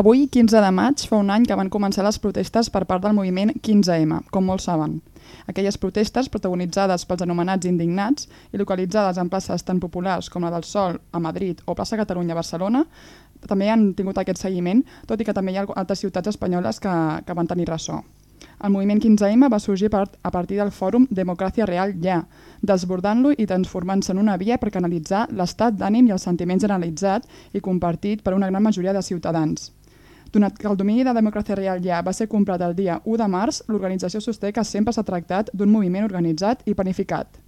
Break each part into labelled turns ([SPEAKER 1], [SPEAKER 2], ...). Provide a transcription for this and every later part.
[SPEAKER 1] Avui, 15 de maig, fa un any que van començar les protestes per part del moviment 15M, com molts saben. Aquelles protestes, protagonitzades pels anomenats indignats i localitzades en places tan populars com la del Sol a Madrid o plaça Catalunya a Barcelona, també han tingut aquest seguiment, tot i que també hi ha altres ciutats espanyoles que, que van tenir ressò. El moviment 15M va sorgir a partir del fòrum Democràcia Real Ja, desbordant-lo i transformant-se en una via per canalitzar l'estat d'ànim i el sentiment generalitzat i compartit per una gran majoria de ciutadans. Donat que el domini de Democràcia Real Ja va ser comprat el dia 1 de març, l'organització sosté que sempre s'ha tractat d'un moviment organitzat i planificat.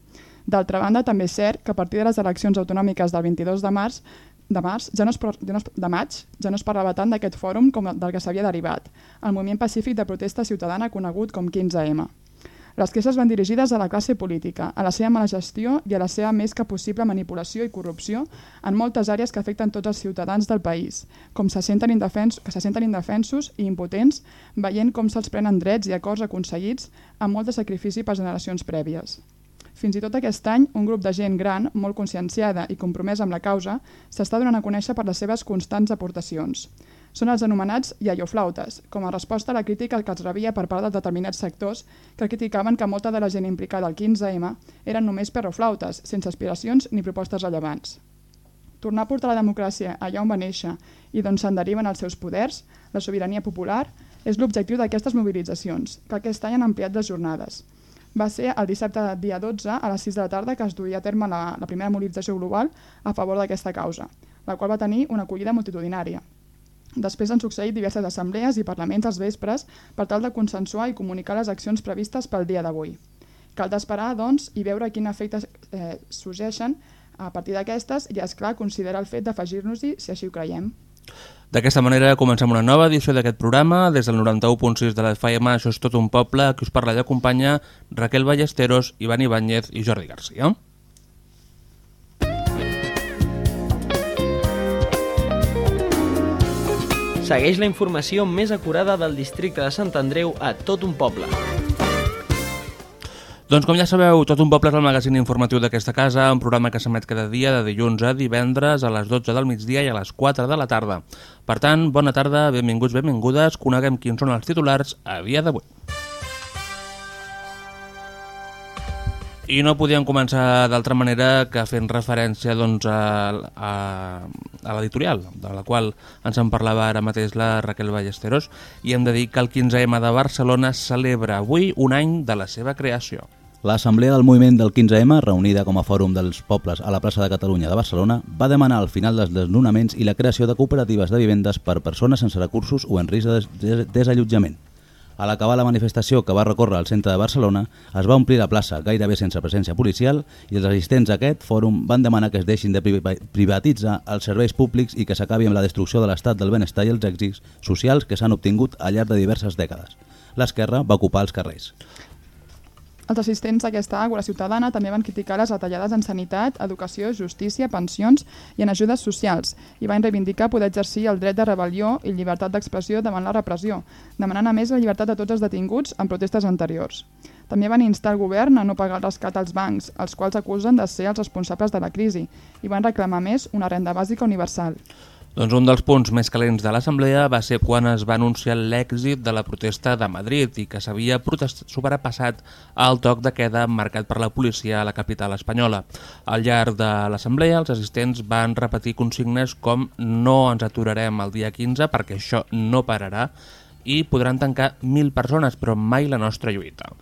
[SPEAKER 1] D'altra banda, també és cert que a partir de les eleccions autonòmiques del 22 de març de març, ja no es, ja no es, de maig, ja no es parlava tant d'aquest fòrum com del que s'havia derivat, el moviment pacífic de protesta ciutadana conegut com 15M. Les queixes van dirigides a la classe política, a la seva mala gestió i a la seva més que possible manipulació i corrupció en moltes àrees que afecten tots els ciutadans del país, com se senten indefens, que se senten indefensos i impotents veient com se'ls prenen drets i acords aconseguits amb molt de sacrifici per generacions prèvies. Fins i tot aquest any, un grup de gent gran, molt conscienciada i compromesa amb la causa, s'està donant a conèixer per les seves constants aportacions. Són els anomenats iaioflautes, com a resposta a la crítica que es rebia per part de determinats sectors que criticaven que molta de la gent implicada al 15M eren només perroflautes, sense aspiracions ni propostes rellevants. Tornar a portar la democràcia allà on va néixer i d'on se'n deriven els seus poders, la sobirania popular, és l'objectiu d'aquestes mobilitzacions, que aquest any han ampliat les jornades va ser el dissabte dia 12 a les 6 de la tarda que es duia a terme la, la primera mobilització global a favor d'aquesta causa, la qual va tenir una acollida multitudinària. Després han succeït diverses assemblees i parlaments als vespres per tal de consensuar i comunicar les accions previstes pel dia d'avui. Cal d'esperar, doncs, i veure quin efecte eh, sorgeixen a partir d'aquestes i, és clar considerar el fet d'afegir-nos-hi si així ho creiem.
[SPEAKER 2] D'aquesta manera comencem una nova edició d'aquest programa. Des del 91.6 de la FM, això és tot un poble, que us parla i acompanya Raquel Ballesteros, Ivan Ibáñez i Jordi Garcia.
[SPEAKER 3] Segueix la informació més acurada del districte de Sant Andreu a tot un poble.
[SPEAKER 2] Doncs com ja sabeu, Tot un poble és el magazín informatiu d'aquesta casa, un programa que s'emet cada dia de dilluns a divendres a les 12 del migdia i a les 4 de la tarda. Per tant, bona tarda, benvinguts, benvingudes, coneguem quins són els titulars a dia d'avui. I no podíem començar d'altra manera que fent referència doncs, a, a, a l'editorial, de la qual ens en parlava ara mateix la Raquel Ballesteros, i hem de dir que el 15M de Barcelona celebra avui un any de la seva creació.
[SPEAKER 4] L'Assemblea del Moviment del 15M, reunida com a fòrum dels pobles a la plaça de Catalunya de Barcelona, va demanar al final dels desnonaments i la creació de cooperatives de vivendes per persones sense recursos o en risc de des desallotjament. A l'acabar la manifestació que va recórrer al centre de Barcelona, es va omplir la plaça gairebé sense presència policial i els assistents a aquest fòrum van demanar que es deixin de privatitzar els serveis públics i que s'acabi amb la destrucció de l'estat del benestar i els èxits socials que s'han obtingut al llarg de diverses dècades. L'esquerra va ocupar els carrers.
[SPEAKER 1] Els assistents d'aquesta àgora ciutadana també van criticar les retallades en sanitat, educació, justícia, pensions i en ajudes socials i van reivindicar poder exercir el dret de rebel·lió i llibertat d'expressió davant la repressió, demanant a més la llibertat de tots els detinguts en protestes anteriors. També van instar el govern a no pagar el rescat als bancs, els quals acusen de ser els responsables de la crisi, i van reclamar més una renda bàsica universal.
[SPEAKER 2] Doncs un dels punts més calents de l'Assemblea va ser quan es va anunciar l'èxit de la protesta de Madrid i que s'havia sobrepassat el toc de queda marcat per la policia a la capital espanyola. Al llarg de l'Assemblea, els assistents van repetir consignes com no ens aturarem el dia 15 perquè això no pararà i podran tancar 1.000 persones, però mai la nostra lluita.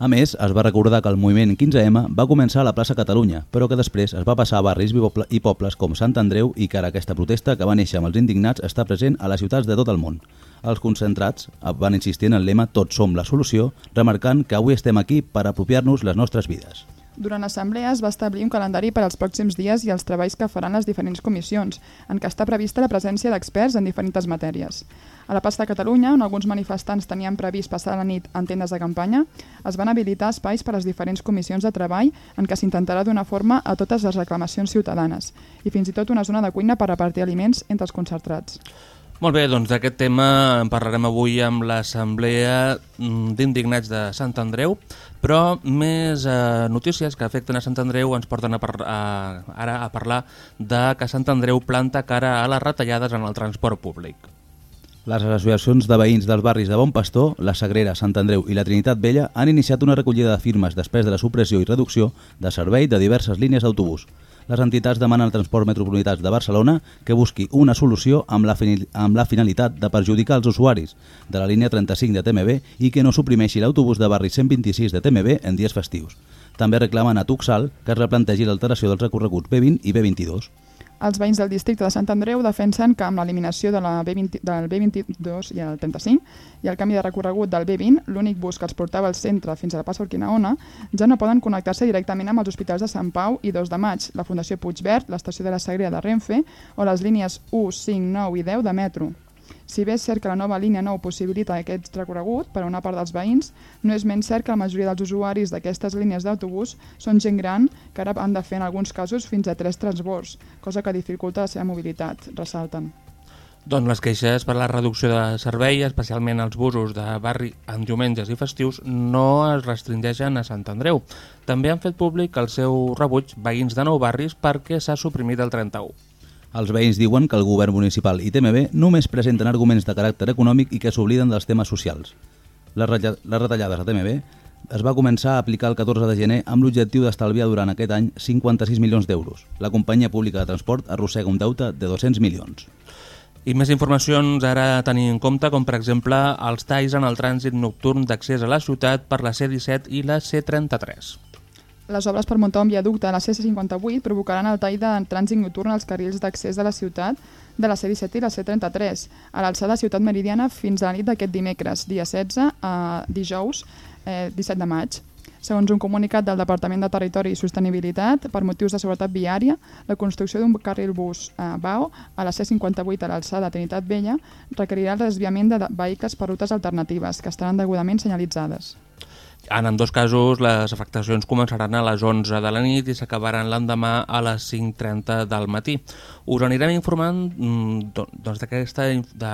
[SPEAKER 4] A més, es va recordar que el moviment 15M va començar a la plaça Catalunya, però que després es va passar a barris i pobles com Sant Andreu i que ara aquesta protesta que va néixer amb els indignats està present a les ciutats de tot el món. Els concentrats van insistir en el lema Tots som la solució, remarcant que avui estem aquí per apropiar-nos les nostres vides.
[SPEAKER 1] Durant l'assemblea es va establir un calendari per als pròxims dies i els treballs que faran les diferents comissions, en què està prevista la presència d'experts en diferents matèries. A la de Catalunya, on alguns manifestants tenien previst passar la nit en tendes de campanya, es van habilitar espais per a les diferents comissions de treball en què s'intentarà donar forma a totes les reclamacions ciutadanes i fins i tot una zona de cuina per repartir aliments entre els concentrats.
[SPEAKER 2] Molt bé, doncs d'aquest tema en parlarem avui amb l'Assemblea d'Indignats de Sant Andreu, però més eh, notícies que afecten a Sant Andreu ens porten a, a ara a parlar de que Sant Andreu planta cara a les retallades en el transport públic.
[SPEAKER 4] Les associacions de veïns dels barris de Bon Pastor, la Sagrera, Sant Andreu i la Trinitat Vella han iniciat una recollida de firmes després de la supressió i reducció de servei de diverses línies d'autobús. Les entitats demanen al Transport Metropolità de Barcelona que busqui una solució amb la, amb la finalitat de perjudicar els usuaris de la línia 35 de TMB i que no suprimeixi l'autobús de barri 126 de TMB en dies festius. També reclamen a Tuxal que es replantegi l'alteració dels recorreguts B20 i B22.
[SPEAKER 1] Els veïns del districte de Sant Andreu defensen que amb l'eliminació de la B20, del B22 i el 35 i el canvi de recorregut del B20, l'únic bus que els portava al centre fins a la Passa Urquinaona, ja no poden connectar-se directament amb els hospitals de Sant Pau i 2 de maig, la Fundació Puigverd, l'estació de la Sagrera de Renfe o les línies 1, 5, 9 i 10 de metro. Si bé és cert que la nova línia 9 possibilita aquest recorregut per a una part dels veïns, no és menys cert que la majoria dels usuaris d'aquestes línies d'autobús són gent gran que ara han de fer en alguns casos fins a tres transbords, cosa que dificulta la seva mobilitat, ressalten.
[SPEAKER 2] Doncs les queixes per la reducció de servei, especialment els busos de barri en diumenges i festius, no es restringeixen a Sant Andreu. També han fet públic el seu rebuig veïns de nou barris perquè s'ha suprimit el 31.
[SPEAKER 4] Els veïns diuen que el govern municipal i TMB només presenten arguments de caràcter econòmic i que s'obliden dels temes socials. Les, retallades a TMB es va començar a aplicar el 14 de gener amb l'objectiu d'estalviar durant aquest any 56 milions d'euros. La companyia pública de transport arrossega un deute de 200 milions.
[SPEAKER 2] I més informacions ara tenir en compte, com per exemple els talls en el trànsit nocturn d'accés a la ciutat per la C-17 i la C-33.
[SPEAKER 1] Les obres per muntar un viaducte a la C58 provocaran el tall de trànsit nocturn als carrils d'accés de la ciutat de la C17 i la C33, a l'alçada Ciutat Meridiana fins a la nit d'aquest dimecres, dia 16 a dijous eh, 17 de maig. Segons un comunicat del Departament de Territori i Sostenibilitat, per motius de seguretat viària, la construcció d'un carril bus a BAO a la C58 a l'alçada Trinitat Vella requerirà el desviament de vehicles per rutes alternatives, que estaran degudament senyalitzades.
[SPEAKER 2] En ambdós casos, les afectacions començaran a les 11 de la nit i s'acabaran l'endemà a les 5.30 del matí. Us anirem informant mm, doncs d'aquesta de,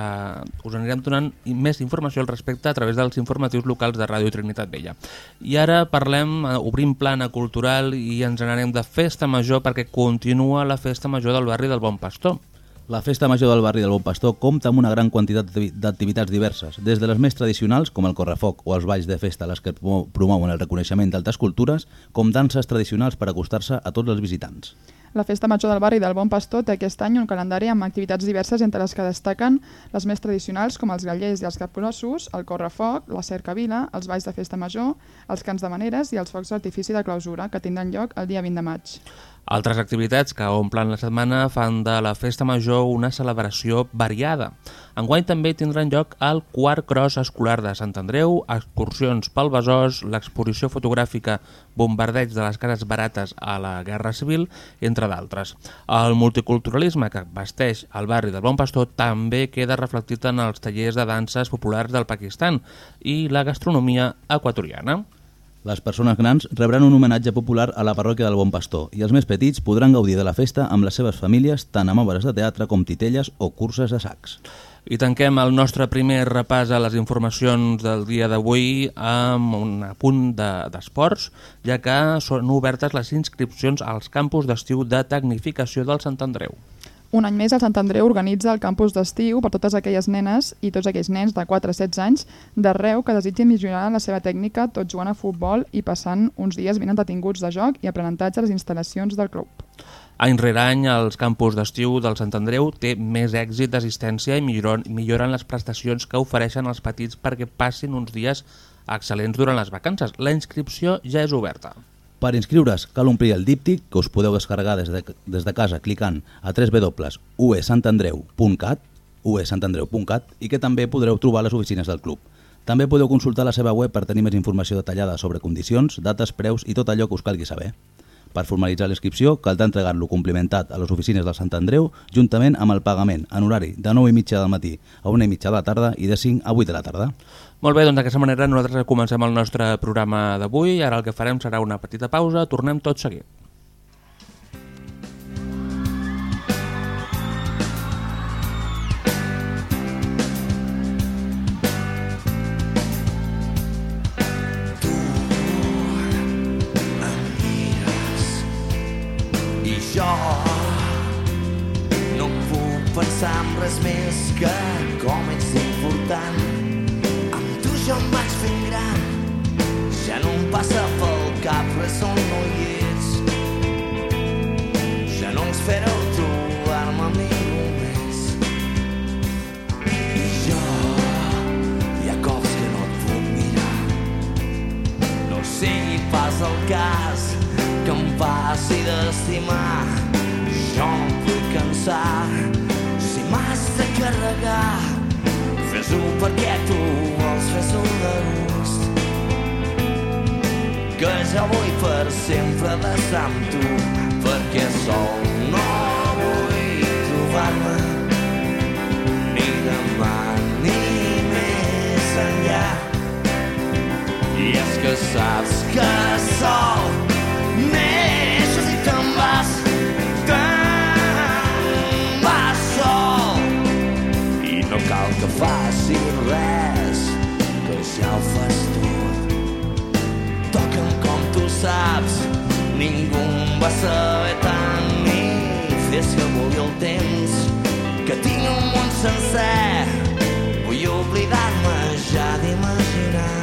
[SPEAKER 2] us anirem donant més informació al respecte a través dels informatius locals de Ràdio Trinitat Vella. I ara parlem, eh, obrim plana cultural i ens anarem de festa major perquè continua la festa major del barri del Bon Pastor.
[SPEAKER 4] La Festa Major del barri del Bon Pastor compta amb una gran quantitat d'activitats diverses, des de les més tradicionals, com el correfoc o els balls de festa, les que promouen el reconeixement d'altres cultures, com danses tradicionals per acostar-se a tots els visitants.
[SPEAKER 1] La Festa Major del Barri del Bon Pastor té aquest any un calendari amb activitats diverses entre les que destaquen les més tradicionals com els gallers i els capgrossos, el correfoc, la cercavila, els balls de Festa Major, els cants de maneres i els focs d'artifici de clausura que tindran lloc el dia 20 de maig.
[SPEAKER 2] Altres activitats que omplen la setmana fan de la Festa Major una celebració variada. Enguany també tindran lloc el quart cross escolar de Sant Andreu, excursions pel Besòs, l'exposició fotogràfica Bombardeig de les cares barates a la Guerra Civil, entre d'altres. El multiculturalisme que vesteix el barri del Bon Pastor també queda reflectit en els tallers de danses populars del Pakistan i la gastronomia equatoriana.
[SPEAKER 4] Les persones grans rebran un homenatge popular a la parròquia del Bon Pastor i els més petits podran gaudir de la festa amb les seves famílies tant amb obres de teatre com titelles o curses de sacs.
[SPEAKER 2] I tanquem el nostre primer repàs a les informacions del dia d'avui amb un punt d'esports, de, ja que són obertes les inscripcions als campus d'estiu de tecnificació del Sant Andreu.
[SPEAKER 1] Un any més, el Sant Andreu organitza el campus d'estiu per totes aquelles nenes i tots aquells nens de 4 a 16 anys d'arreu que desitgin millorar la seva tècnica tot jugant a futbol i passant uns dies ben entretinguts de joc i aprenentatge a les instal·lacions del club.
[SPEAKER 2] Any rere any, els campus d'estiu del Sant Andreu té més èxit d'assistència i milloren, les prestacions que ofereixen als petits perquè passin uns dies excel·lents durant les vacances. La inscripció ja és oberta.
[SPEAKER 4] Per inscriure's cal omplir el díptic que us podeu descarregar des de, des de casa clicant a www.uesantandreu.cat uesantandreu.cat i que també podreu trobar a les oficines del club. També podeu consultar la seva web per tenir més informació detallada sobre condicions, dates, preus i tot allò que us calgui saber. Per formalitzar l'inscripció, caldrà entregar-lo complimentat a les oficines del Sant Andreu juntament amb el pagament en horari de 9 i mitja del matí a 1 i mitja de la tarda i de 5 a 8 de la tarda.
[SPEAKER 2] Molt bé, doncs d'aquesta manera nosaltres comencem el nostre programa d'avui. Ara el que farem serà una petita pausa, tornem tot seguit.
[SPEAKER 5] jo no puc pensar en res més que com ets dins d'estimar. Jo em puc cansar. Si m'has de carregar, fes-ho perquè tu vols, fes-ho de gust. Que jo vull per sempre d'estar amb tu, perquè sol no vull trobar-me ni demà ni més enllà. I és que saps que sol saps, ningú em va saber tant ni fes que vulgui el temps, que tinc un món sencer. Vull oblidar-me ja d'imaginar.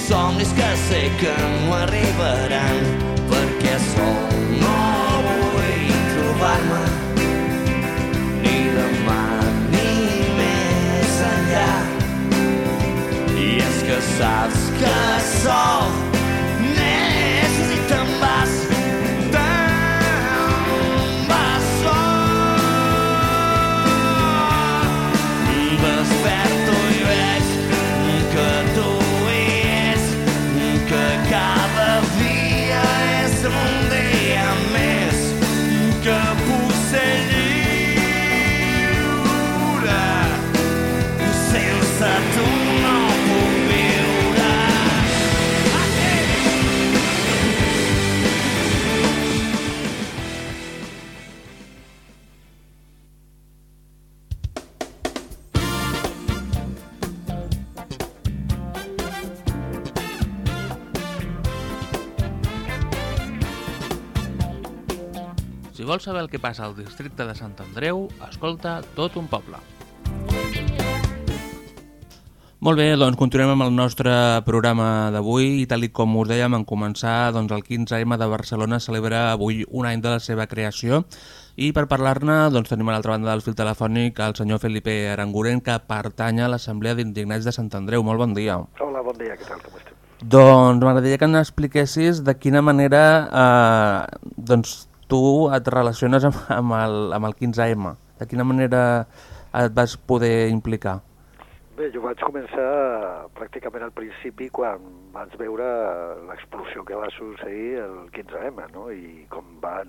[SPEAKER 5] Somnis que sé que no arribaran perquè sol és que
[SPEAKER 2] vols saber el que passa al districte de Sant Andreu, escolta tot un poble. Molt bé, doncs continuem amb el nostre programa d'avui i tal i com us dèiem en començar, doncs el 15M de Barcelona celebra avui un any de la seva creació i per parlar-ne doncs, tenim a l'altra banda del fil telefònic el senyor Felipe Aranguren que pertany a l'Assemblea d'Indignats de Sant Andreu. Molt bon dia.
[SPEAKER 6] Hola, bon dia, què tal, com esteu?
[SPEAKER 2] Doncs m'agradaria que ens expliquessis de quina manera eh, doncs, tu et relaciones amb, amb, el, amb el 15M. De quina manera et vas poder implicar?
[SPEAKER 6] Bé, jo vaig començar pràcticament al principi quan vaig veure l'explosió que va succeir el 15M, no? I com van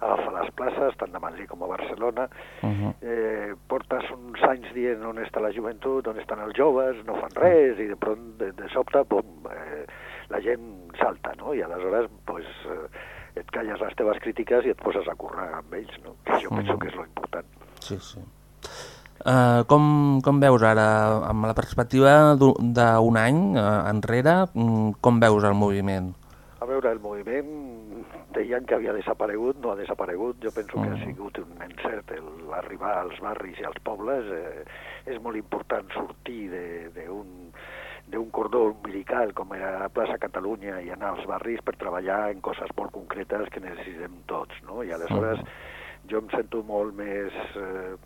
[SPEAKER 6] agafar les places, tant de Madrid com a Barcelona.
[SPEAKER 2] Uh -huh.
[SPEAKER 6] eh, portes uns anys dient on està la joventut, on estan els joves, no fan res, i de pront, de, de sobte, bum, eh, la gent salta, no? I aleshores, pues, eh, et calles les teves crítiques i et poses a currar amb ells, no? Que jo penso que és lo important.
[SPEAKER 2] Sí, sí. Uh, com, com veus ara, amb la perspectiva d'un any uh, enrere, mm, com veus el moviment?
[SPEAKER 6] A veure, el moviment deien que havia desaparegut, no ha desaparegut. Jo penso que ha
[SPEAKER 2] Mm.
[SPEAKER 6] sigut un encert el arribar als barris i als pobles. Eh, és molt important sortir de- d'un d'un cordó umbilical com era la plaça Catalunya i anar als barris per treballar en coses molt concretes que necessitem tots, no? I aleshores jo em sento molt més... Eh,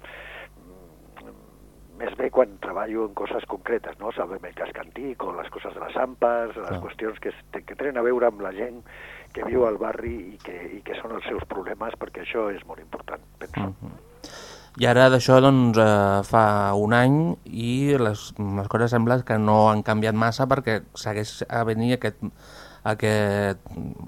[SPEAKER 6] més bé quan treballo en coses concretes, no? Saber el casc antic o les coses de les ampes, les
[SPEAKER 2] Clar.
[SPEAKER 6] qüestions que, que tenen a veure amb la gent que viu al barri i que, i que són els seus problemes, perquè això és molt important, penso.
[SPEAKER 2] Mhm. I ara d'això doncs, eh, fa un any i les, les coses sembla que no han canviat massa perquè segueix a venir aquest, aquest,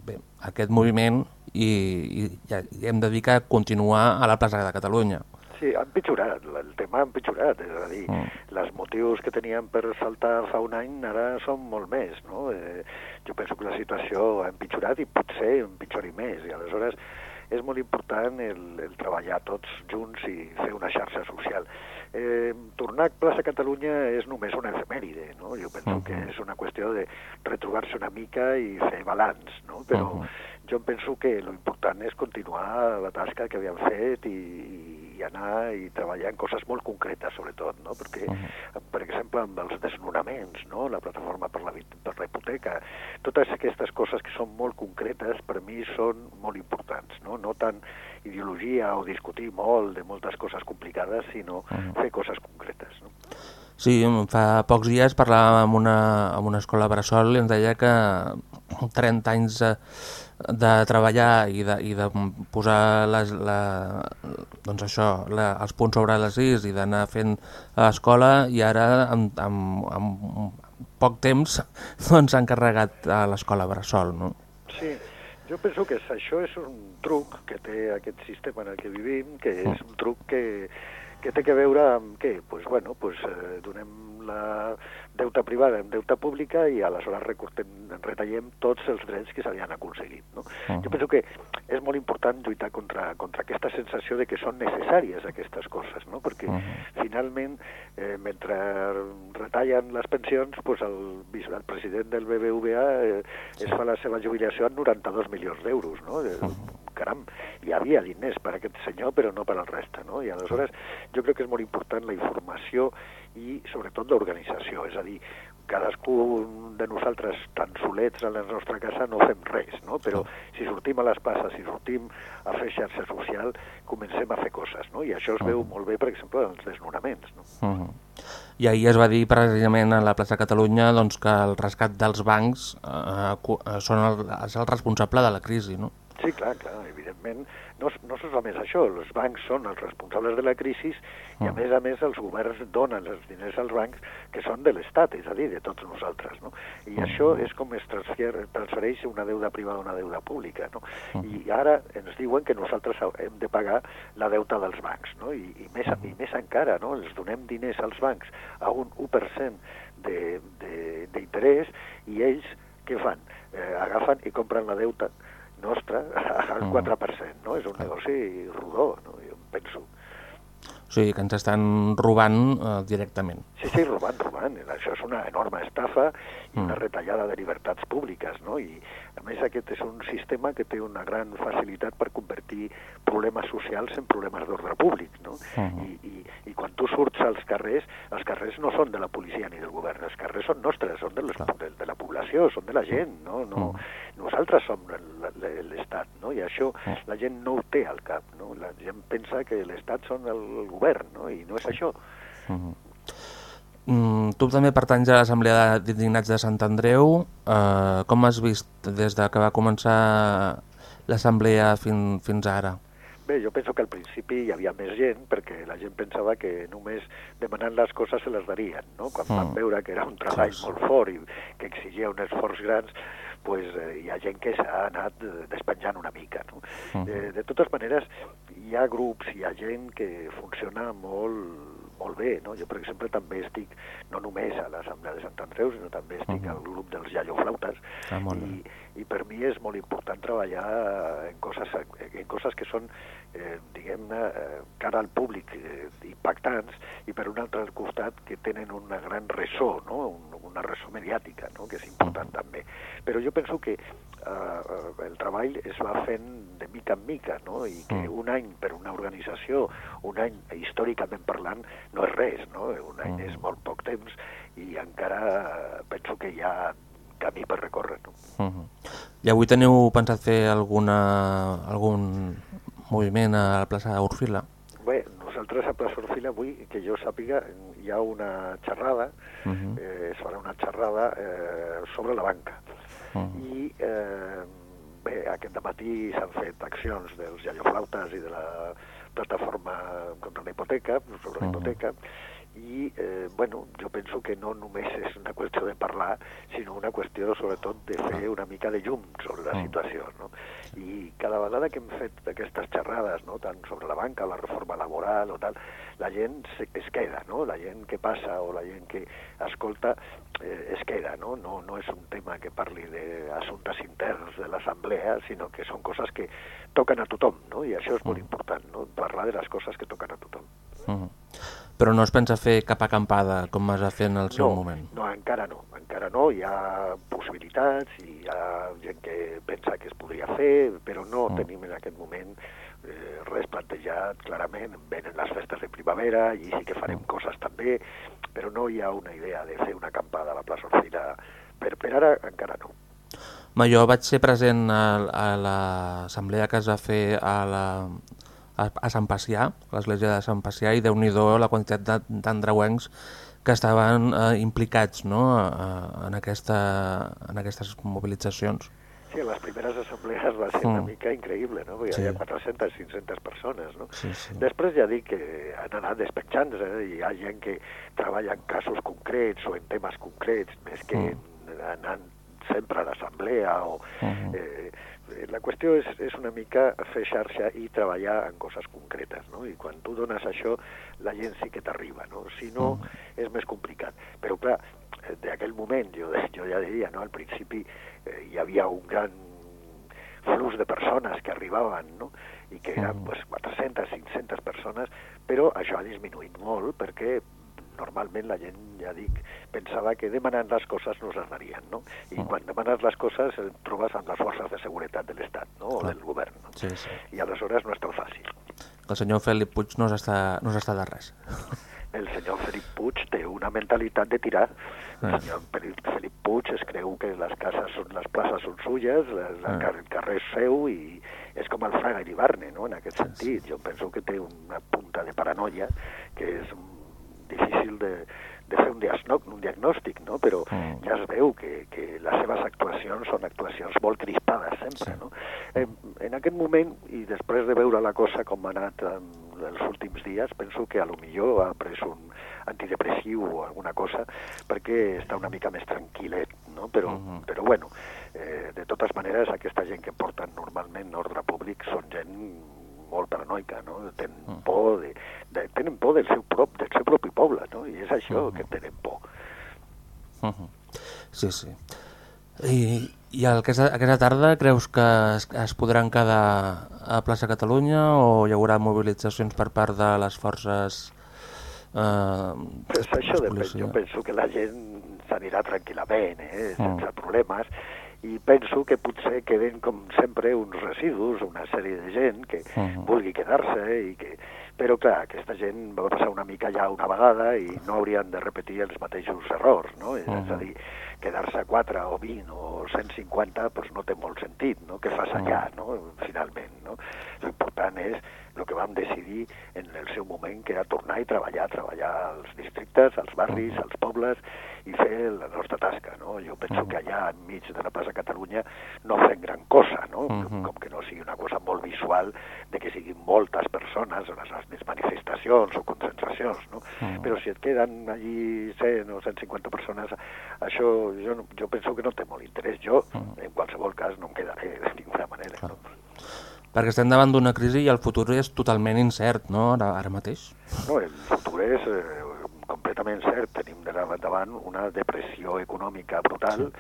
[SPEAKER 2] bé, aquest moviment i, i, i hem de dir que continua a la plaça de Catalunya.
[SPEAKER 6] Sí, ha empitjorat, el tema ha empitjorat, és a dir,
[SPEAKER 2] Mm.
[SPEAKER 6] mm. els motius que teníem per saltar fa un any ara són molt més, no? Eh, jo penso que la situació ha empitjorat i potser empitjori més, i aleshores és molt important el, el treballar tots junts i fer una xarxa social. Eh, tornar a plaça Catalunya és només una efemèride, no? Jo penso
[SPEAKER 2] Mhm.
[SPEAKER 6] que és una qüestió de retrobar-se una mica i fer balanç, no? Però
[SPEAKER 2] Mhm.
[SPEAKER 6] Jo penso que lo important és continuar la tasca que havíem fet i, i anar i treballar en coses molt concretes, sobretot, no? Perquè,
[SPEAKER 2] Mhm.
[SPEAKER 6] per exemple, amb els desnonaments, no? La plataforma per la, per la hipoteca, totes aquestes coses que són molt concretes, per mi són molt importants, no? No tant ideologia o discutir molt de moltes coses complicades, sinó
[SPEAKER 2] Mhm.
[SPEAKER 6] fer coses concretes, no?
[SPEAKER 2] Sí, fa pocs dies parlàvem amb una, amb una escola bressol i ens deia que 30 anys de, de treballar i de, i de posar les, la, doncs això, la, els punts sobre les is i d'anar fent a l'escola i ara amb, amb, amb poc temps doncs han carregat a l'escola Bressol, no?
[SPEAKER 6] Sí, jo penso que això és un truc que té aquest sistema en el que vivim, que és un truc que, que té que veure amb què? Pues, bueno, pues, eh, donem la deuta privada en deuta pública i aleshores recortem, retallem tots els drets que s'havien aconseguit. No? Uh -huh. Jo penso que és molt important lluitar contra, contra aquesta sensació de que són necessàries aquestes coses, no? perquè uh -huh. finalment, eh, mentre retallen les pensions, pues el, el president del BBVA eh, es fa la seva jubilació amb 92 milions d'euros. No? Uh -huh caram, hi havia diners per a aquest senyor, però no per al reste, no? I aleshores jo crec que és molt important la informació i sobretot l'organització, és a dir, cadascú de nosaltres tan solets a la nostra casa no fem res, no? però si sortim a les passes, si sortim a fer xarxa social, comencem a fer coses, no? i això es veu molt bé, per exemple, en els desnonaments. No?
[SPEAKER 2] Uh -huh. I ahir es va dir precisament a la plaça Catalunya doncs, que el rescat dels bancs eh, eh, són el, és el responsable de la crisi, no?
[SPEAKER 6] Sí, clar, clar, evidentment. No, no solament això, els bancs són els responsables de la crisi i, a més a més, els governs donen els diners als bancs que són de l'Estat, és a dir, de tots nosaltres, no? I això és com es transfereix una deuda privada a una deuda pública, no? I ara ens diuen que nosaltres hem de pagar la deuta dels bancs, no? I, i, més, i més encara, no? Els donem diners als bancs a un 1% d'interès i ells què fan? Eh, agafen i compren la deuta nostra al 4%, no? És un negoci rodó, no? Jo penso.
[SPEAKER 2] O sigui, que ens estan robant eh, directament.
[SPEAKER 6] Sí, sí, robant, robant. Això és una enorme estafa i una retallada de llibertats públiques, no? I, a més, aquest és un sistema que té una gran facilitat per convertir problemes socials en problemes d'ordre públic, no? Uh -huh. I, i, I quan tu surts als carrers, els carrers no són de la policia ni del govern, els carrers són nostres, són de, les, de, de la població, són de la gent, no? no uh -huh. Nosaltres som l'Estat, no? I això la gent no ho té al cap, no? La gent pensa que l'Estat són el govern, no? I no és això.
[SPEAKER 2] Uh -huh. Mm, tu també pertanys a l'Assemblea d'Indignats de Sant Andreu. Uh, com has vist des de que va començar l'Assemblea fin, fins ara?
[SPEAKER 6] Bé, jo penso que al principi hi havia més gent perquè la gent pensava que només demanant les coses se les darien, no? Quan mm. van veure que era un treball sí. molt fort i que exigia un esforç grans, pues, eh, hi ha gent que s'ha anat despenjant una mica. No? Mm. Eh, de totes maneres, hi ha grups, hi ha gent que funciona molt molt bé, no? Jo, per exemple, també estic no només a l'Assemblea de Sant Andreu, sinó també estic uh -huh. al grup dels Flautes,
[SPEAKER 2] ah,
[SPEAKER 6] i, i per mi és molt important treballar en coses, en coses que són, eh, diguem-ne, eh, cara al públic, eh, impactants, i per un altre costat que tenen una gran ressò, no? Un, una ressò mediàtica, no? que és important uh -huh. també. Però jo penso que eh, el treball es va fent de mica en mica, no? i que un any per una organització, un any històricament parlant, no és res, no? un any és molt poc temps i encara penso que hi ha camí per recórrer. No?
[SPEAKER 2] Uh -huh. I avui teniu pensat fer alguna, algun moviment a la plaça Urfila?
[SPEAKER 6] Bé, nosaltres a plaça Urfila avui, que jo sàpiga, hi ha una xerrada, uh -huh. eh, es farà una xerrada eh, sobre la banca. Uh -huh. I eh, bé, aquest matí s'han fet accions dels iaioflautes i de la plataforma contra la hipoteca, sobre la hipoteca, uh -huh i eh, bueno, jo penso que no només és una qüestió de parlar, sinó una qüestió sobretot de fer una mica de llum sobre la situació. No? I cada vegada que hem fet aquestes xerrades, no? tant sobre la banca, la reforma laboral o tal, la gent es queda, no? la gent que passa o la gent que escolta es queda, no? no? No és un tema que parli d'assumptes interns de l'assemblea, sinó que són coses que toquen a tothom, no? i això és molt important, no? parlar de les coses que toquen a tothom.
[SPEAKER 2] Uh -huh. Però no es pensa fer cap acampada com es va fer en el seu
[SPEAKER 6] no,
[SPEAKER 2] moment?
[SPEAKER 6] No, encara no, encara no. Hi ha possibilitats, hi ha gent que pensa que es podria fer, però no mm. tenim en aquest moment eh, res plantejat clarament. Venen les festes de primavera i sí que farem mm. coses també, però no hi ha una idea de fer una acampada a la plaça Orfila. Per, per ara encara no.
[SPEAKER 2] Ma, jo vaig ser present a, a l'assemblea que es va fer a la, a, a Sant Pacià, l'església de Sant Pacià, i déu nhi la quantitat d'andreuencs que estaven eh, implicats no? eh, en, aquesta, en aquestes mobilitzacions.
[SPEAKER 6] Sí, les primeres assemblees va ser una
[SPEAKER 2] Mm.
[SPEAKER 6] mica increïble, no? Perquè
[SPEAKER 2] Sí.
[SPEAKER 6] hi havia 400, 500 persones, no?
[SPEAKER 2] Sí, sí.
[SPEAKER 6] Després ja dic que han anat despatxant-se, eh? hi ha gent que treballa en casos concrets o en temes concrets, més que
[SPEAKER 2] Mm.
[SPEAKER 6] anant sempre a l'assemblea o...
[SPEAKER 2] Mhm.
[SPEAKER 6] Eh, la qüestió és, és una mica fer xarxa i treballar en coses concretes, no? I quan tu dones això, la gent sí que t'arriba, no? Si no, és més complicat. Però, clar, eh, d'aquell moment, jo, jo ja diria, no? Al principi eh, hi havia un gran flux de persones que arribaven, no? i que eren
[SPEAKER 2] Mhm.
[SPEAKER 6] pues, 400, 500 persones, però això ha disminuït molt perquè normalment la gent, ja dic, pensava que demanant les coses no les darien, no? I
[SPEAKER 2] Mhm.
[SPEAKER 6] quan demanes les coses et trobes amb les forces de seguretat de l'Estat, no? O
[SPEAKER 2] Clar.
[SPEAKER 6] del govern, no?
[SPEAKER 2] Sí, sí.
[SPEAKER 6] I aleshores no és tan fàcil.
[SPEAKER 2] El senyor Felip Puig no s'està no s'està de res.
[SPEAKER 6] El senyor Felip Puig té una mentalitat de tirar. El
[SPEAKER 2] Ah.
[SPEAKER 6] senyor Felip, Puig es creu que les cases són, les places són suyes, les,
[SPEAKER 2] Ah.
[SPEAKER 6] el, car- el carrer és seu i és com el Fraga Iribarne, no?, en aquest sentit. Jo penso que té una punta de paranoia que és difícil de, de fer un, diagnò, un diagnòstic, no? però
[SPEAKER 2] Mm.
[SPEAKER 6] ja es veu que, que les seves actuacions són actuacions molt crispades sempre.
[SPEAKER 2] Sí.
[SPEAKER 6] No? En, en aquest moment, i després de veure la cosa com ha anat en els últims dies, penso que a lo millor ha pres un antidepressiu o alguna cosa perquè està una mica més tranquil·let, no? però,
[SPEAKER 2] Mhm.
[SPEAKER 6] però bueno, eh, de totes maneres aquesta gent que porten normalment ordre públic són gent molt paranoica, no? Tenen
[SPEAKER 2] Mhm.
[SPEAKER 6] por, de, de, tenen por del seu, prop, del seu propi poble, no? I és això
[SPEAKER 2] Mhm.
[SPEAKER 6] que tenen por.
[SPEAKER 2] -huh. Sí, sí. I, i aquesta, aquesta tarda creus que es, es podran quedar a plaça Catalunya o hi haurà mobilitzacions per part de les forces eh,
[SPEAKER 6] Pues això
[SPEAKER 2] de
[SPEAKER 6] depèn. Jo penso que la gent s'anirà tranquil·lament, eh,
[SPEAKER 2] Mm.
[SPEAKER 6] sense problemes, i penso que potser queden, com sempre, uns residus, una sèrie de gent que
[SPEAKER 2] Mhm.
[SPEAKER 6] vulgui quedar-se i que... Però, clar, aquesta gent va passar una mica ja una vegada i no haurien de repetir els mateixos errors, no? És, és a
[SPEAKER 2] Mhm.
[SPEAKER 6] dir, quedar-se 4 o 20 o 150 pues no té molt sentit, no? Què fas allà, no? Finalment, no? L'important és el que vam decidir en el seu moment, que era tornar i treballar, treballar als districtes, als barris, als pobles i fer la nostra tasca, no? Jo penso que allà enmig de la plaça Catalunya no fem gran cosa, no?
[SPEAKER 2] Mhm.
[SPEAKER 6] Com que no sigui una cosa molt visual de que siguin moltes persones les les manifestacions o concentracions, no?
[SPEAKER 2] Mhm.
[SPEAKER 6] Però si et queden allí 100 o 150 persones, això jo, jo penso que no té molt interès. Jo, en qualsevol cas, no em quedaré de ninguna manera, no?
[SPEAKER 2] Perquè estem davant d'una crisi i el futur és totalment incert, no?, ara, ara mateix.
[SPEAKER 6] No, el futur és eh, completament cert. Tenim davant- una depressió econòmica brutal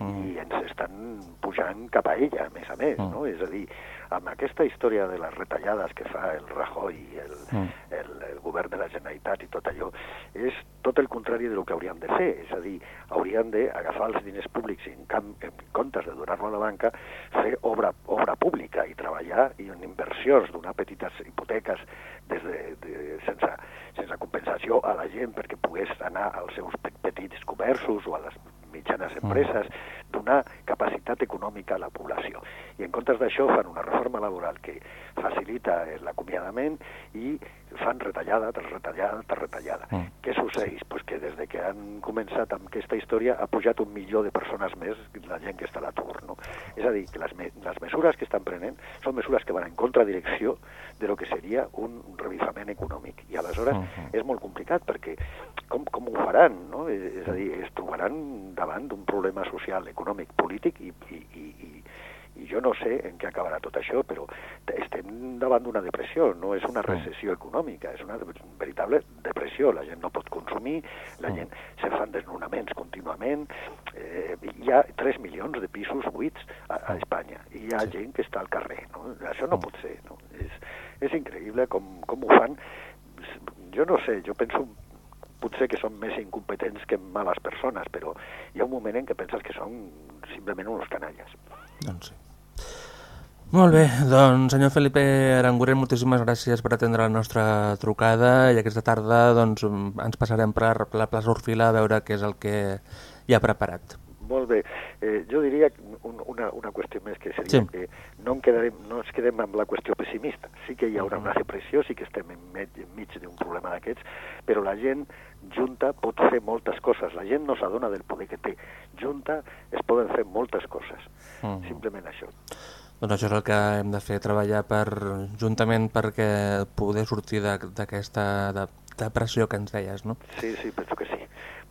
[SPEAKER 2] Mm.
[SPEAKER 6] i ens estan pujant cap a ella, a més a més.
[SPEAKER 2] Mm.
[SPEAKER 6] No? És a dir, amb aquesta història de les retallades que fa el Rajoy i el,
[SPEAKER 2] Mm.
[SPEAKER 6] el, el govern de la Generalitat i tot allò, és tot el contrari del que hauríem de fer. És a dir, hauríem d'agafar els diners públics i en, camp, en comptes de donar-lo a la banca, fer obra, obra pública i treballar i en inversions, donar petites hipoteques des de, de, sense, sense compensació a la gent perquè pogués anar als seus pe- petits comerços o a les mitjanes empreses, donar capacitat econòmica a la població. I en comptes d'això fan una reforma laboral que facilita l'acomiadament i fan retallada tras retallada tras retallada.
[SPEAKER 2] Mm.
[SPEAKER 6] Què succeeix? Pues que des de que han començat amb aquesta història ha pujat un milió de persones més la gent que està a l'atur. No? És a dir, que les, me les mesures que estan prenent són mesures que van en contradirecció de lo que seria un revifament econòmic. I aleshores
[SPEAKER 2] Mhm.
[SPEAKER 6] és molt complicat perquè com, com ho faran? No? És, és a dir, es trobaran davant d'un problema social, econòmic, polític i, i, i, i, i jo no sé en què acabarà tot això, però estem davant d'una depressió, no és una recessió econòmica, és una veritable depressió. La gent no pot consumir, la gent se fan desnonaments contínuament, eh, hi ha 3 milions de pisos buits a, a Espanya i hi ha gent que està al carrer. No? Això no pot ser. No? És, és increïble com, com ho fan. Jo no sé, jo penso potser que són més incompetents que males persones, però hi ha un moment en què penses que són simplement uns canalles.
[SPEAKER 2] Doncs sí. Molt bé, doncs senyor Felipe Aranguren, moltíssimes gràcies per atendre la nostra trucada i aquesta tarda doncs, ens passarem per la plaça Orfila a veure què és el que hi ha preparat.
[SPEAKER 6] molt bé. Eh, jo diria un, una, una qüestió més que seria
[SPEAKER 2] Sí.
[SPEAKER 6] que no, en quedarem, no ens quedem amb la qüestió pessimista. Sí que hi haurà una depressió, sí que estem enmig, enmig d'un problema d'aquests, però la gent junta pot fer moltes coses. La gent no s'adona del poder que té. Junta es poden fer moltes coses.
[SPEAKER 2] Mhm.
[SPEAKER 6] Simplement això.
[SPEAKER 2] Doncs això és el que hem de fer, treballar per, juntament perquè poder sortir de- d'aquesta de, depressió que ens deies, no?
[SPEAKER 6] Sí, sí, penso que sí.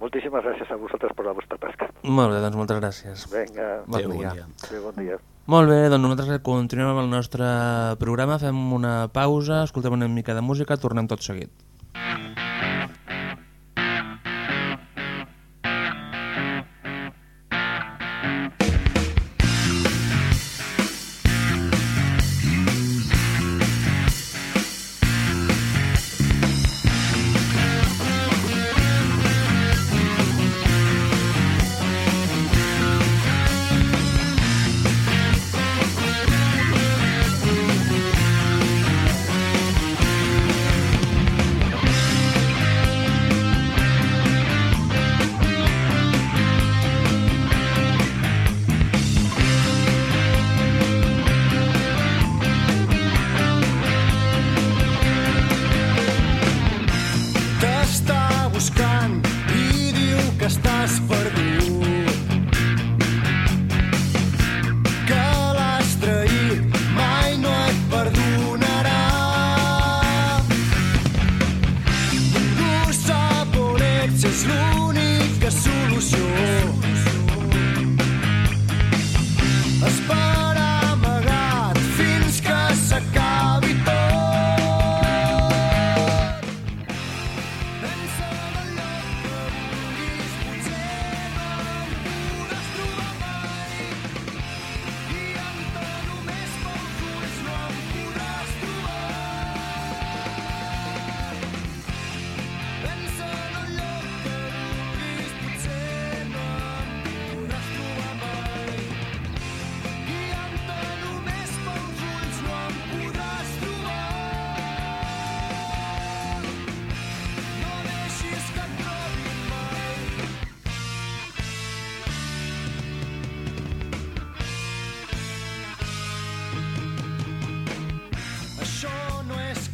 [SPEAKER 6] Moltíssimes gràcies a vosaltres per la vostra tasca.
[SPEAKER 2] Molt bé, doncs moltes gràcies.
[SPEAKER 6] Vinga,
[SPEAKER 2] Bon
[SPEAKER 4] Adéu,
[SPEAKER 2] dia.
[SPEAKER 4] bon dia.
[SPEAKER 6] adéu, bon dia.
[SPEAKER 2] Molt bé, doncs nosaltres continuem amb el nostre programa, fem una pausa, escoltem una mica de música, tornem tot seguit.
[SPEAKER 7] T'està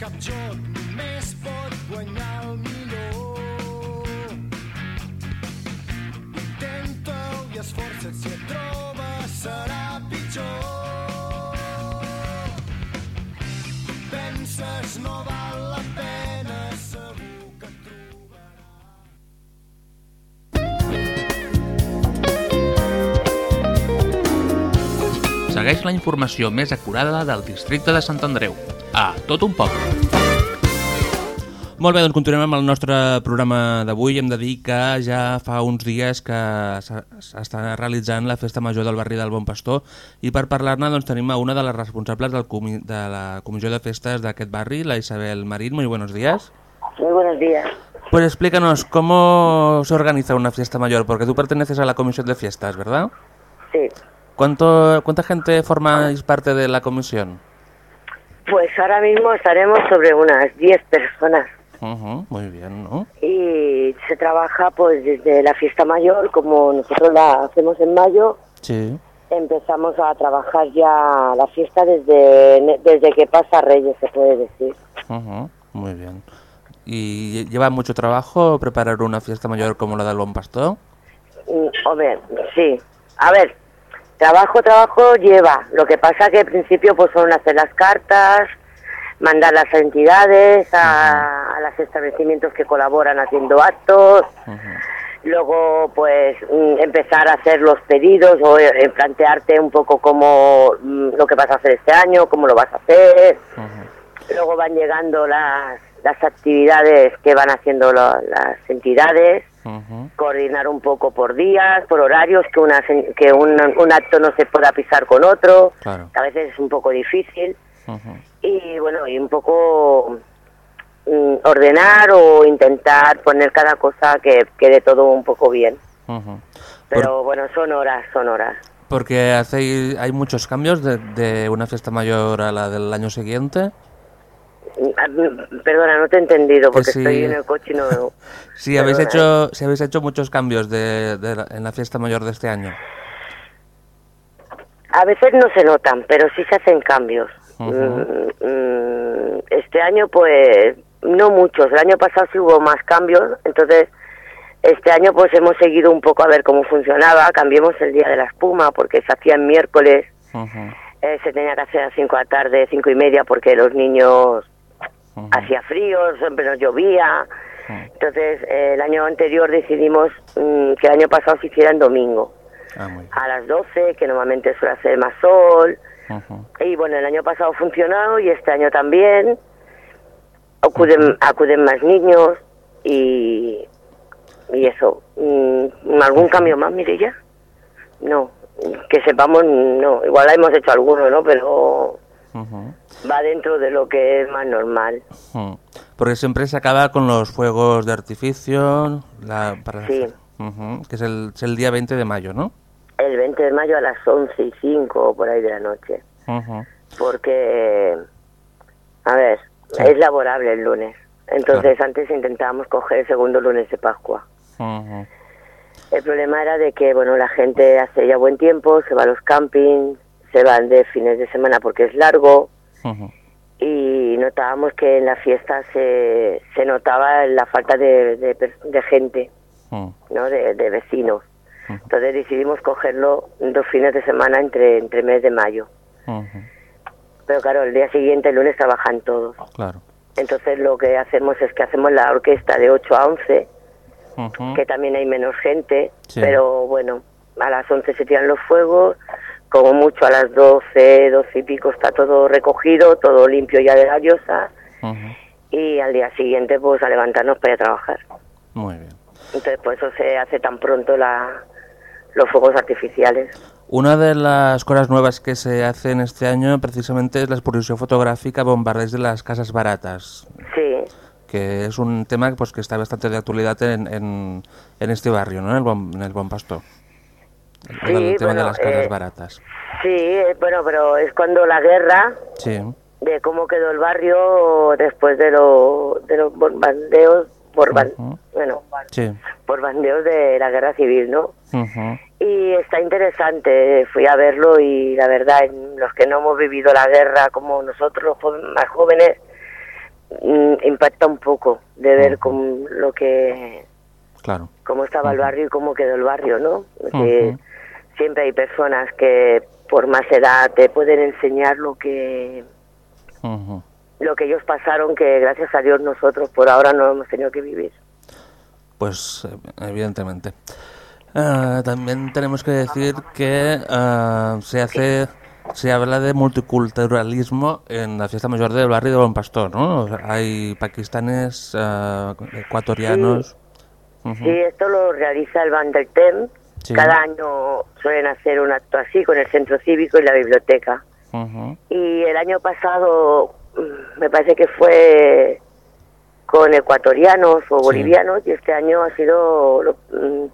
[SPEAKER 7] cap joc, només pot guanyar el millor. Intenta-ho i esforça't, si et trobes serà pitjor. Penses no val la pena, segur.
[SPEAKER 2] Segueix la informació més acurada del districte de Sant Andreu. A tot un poble. Molt bé, doncs continuem amb el nostre programa d'avui. Hem de dir que ja fa uns dies que s'està realitzant la festa major del barri del Bon Pastor i per parlar-ne doncs, tenim a una de les responsables del comi de la comissió de festes d'aquest barri, la Isabel Marín. Muy buenos días.
[SPEAKER 8] Muy buenos días.
[SPEAKER 2] Pues explícanos cómo se organiza una fiesta mayor, porque tú perteneces a la comisión de fiestas, ¿verdad?
[SPEAKER 8] Sí.
[SPEAKER 2] ¿Cuánto, ¿Cuánta gente formáis parte de la comisión?
[SPEAKER 8] Pues ahora mismo estaremos sobre unas 10 personas
[SPEAKER 2] Ujú, muy bien, ¿no?
[SPEAKER 8] y se trabaja pues desde la fiesta mayor, como nosotros la hacemos en mayo,
[SPEAKER 2] Sí.
[SPEAKER 8] empezamos a trabajar ya la fiesta desde, desde que pasa Reyes, se puede decir.
[SPEAKER 2] Ujú, muy bien. ¿Y lle- lleva mucho trabajo preparar una fiesta mayor como la del Buen Pastor?
[SPEAKER 8] Mm, Hombre, sí. A ver, trabajo, trabajo lleva. Lo que pasa que al principio pues son hacer las cartas, mandar las entidades a, a los establecimientos que colaboran haciendo actos, luego pues mm, empezar a hacer los pedidos o eh, plantearte un poco cómo mm, lo que vas a hacer este año, cómo lo vas a hacer. Luego van llegando las, las actividades que van haciendo lo- las entidades coordinar un poco por días, por horarios, que, una, que un, un acto no se pueda pisar con otro,
[SPEAKER 2] Claro.
[SPEAKER 8] que a veces es un poco difícil, y bueno, y un poco mm, ordenar o intentar poner cada cosa que quede todo un poco bien. Pero bueno, son horas, son horas.
[SPEAKER 2] Porque hacéis, hay muchos cambios de, de una fiesta mayor a la del año siguiente.
[SPEAKER 8] Mm, Perdona, no te he entendido porque
[SPEAKER 2] sí.
[SPEAKER 8] estoy en el coche y no veo.
[SPEAKER 2] Si habéis hecho, si habéis hecho muchos cambios de, de la- en la fiesta mayor de este año.
[SPEAKER 8] A veces no se notan, pero sí se hacen cambios.
[SPEAKER 2] Ujú.
[SPEAKER 8] Mm, mm, este año, pues, no muchos. El año pasado sí hubo más cambios, entonces este año pues hemos seguido un poco a ver cómo funcionaba. Cambiamos el día de la espuma porque se hacía en miércoles, eh, se tenía que hacer a las 5 de la tarde, cinco y media, porque los niños hacía frío, siempre nos llovía. Entonces, eh, el año anterior decidimos mm, que el año pasado se hiciera en domingo,
[SPEAKER 2] Ah,
[SPEAKER 8] a las 12, que normalmente suele hacer más sol. Y bueno, el año pasado funcionó y este año también. Acuden, acuden más niños y, y eso. Mm, ¿Algún cambio más, Mirella? No, que sepamos, no. Igual hemos hecho alguno, ¿no? Pero va dentro de lo que es más normal.
[SPEAKER 2] ujú. Porque siempre se acaba con los fuegos de artificio, la, para
[SPEAKER 8] Sí.
[SPEAKER 2] Que es el, es el día 20 de mayo, ¿no?
[SPEAKER 8] El 20 de mayo a las 11 y 5 o por ahí de la noche. Porque, a ver,
[SPEAKER 2] Sí.
[SPEAKER 8] es laborable el lunes. Entonces antes intentábamos coger el segundo lunes de Pascua. El problema era de que, bueno, la gente hace ya buen tiempo, se va a los campings, se van de fines de semana porque es largo y notábamos que en la fiesta se, se notaba la falta de, de, gente, ¿no? De, de vecinos. Entonces decidimos cogerlo dos fines de semana entre, entre mes de mayo. Pero claro, el día siguiente, el lunes, trabajan todos.
[SPEAKER 2] Claro.
[SPEAKER 8] Entonces lo que hacemos es que hacemos la orquesta de 8 a 11,
[SPEAKER 2] Ujú,
[SPEAKER 8] que también hay menos gente,
[SPEAKER 2] Sí.
[SPEAKER 8] pero bueno, a las 11 se tiran los fuegos, como mucho a las 12, 12 y pico está todo recogido, todo limpio ya de la
[SPEAKER 2] ujú.
[SPEAKER 8] y al día siguiente pues a levantarnos para ir a trabajar.
[SPEAKER 2] Muy bien.
[SPEAKER 8] Entonces por eso se hace tan pronto la, los fuegos artificiales.
[SPEAKER 2] Una de las cosas nuevas que se hacen este año precisamente es la exposición fotográfica Bombardés de las Casas Baratas,
[SPEAKER 8] Sí,
[SPEAKER 2] que es un tema pues, que está bastante de actualidad en, en, en este barrio, ¿no? en el Bon, en el Bon Pastor.
[SPEAKER 8] Sí,
[SPEAKER 2] el tema de
[SPEAKER 8] bueno,
[SPEAKER 2] las casas
[SPEAKER 8] eh,
[SPEAKER 2] baratas.
[SPEAKER 8] sí, eh, bueno, pero es cuando la guerra
[SPEAKER 2] Sí.
[SPEAKER 8] de cómo quedó el barrio después de, lo, de los bombardeos, por ban- bueno,
[SPEAKER 2] Sí.
[SPEAKER 8] por bandeos de la guerra civil, ¿no? Y está interesante, fui a verlo y la verdad, en los que no hemos vivido la guerra como nosotros, los más jóvenes, mm, impacta un poco de ver cómo, lo que,
[SPEAKER 2] Claro.
[SPEAKER 8] cómo estaba el barrio y cómo quedó el barrio, ¿no? Que
[SPEAKER 2] Ujú.
[SPEAKER 8] siempre hay personas que por más edad te pueden enseñar lo que
[SPEAKER 2] Ujú.
[SPEAKER 8] lo que ellos pasaron que gracias a Dios nosotros por ahora no hemos tenido que vivir.
[SPEAKER 2] Pues eh, evidentemente. Ah, también tenemos que decir que ah, se hace, se habla de multiculturalismo en la fiesta mayor del barrio de Bon Pastor, ¿no? O sea, hay pakistanes, ah,
[SPEAKER 8] Sí, esto lo realiza el Vandertem.
[SPEAKER 2] Sí.
[SPEAKER 8] Cada año suelen hacer un acto así con el centro cívico y la biblioteca. Y el año pasado mm, me parece que fue con ecuatorianos o
[SPEAKER 2] Sí.
[SPEAKER 8] bolivianos y este año ha sido lo- mm,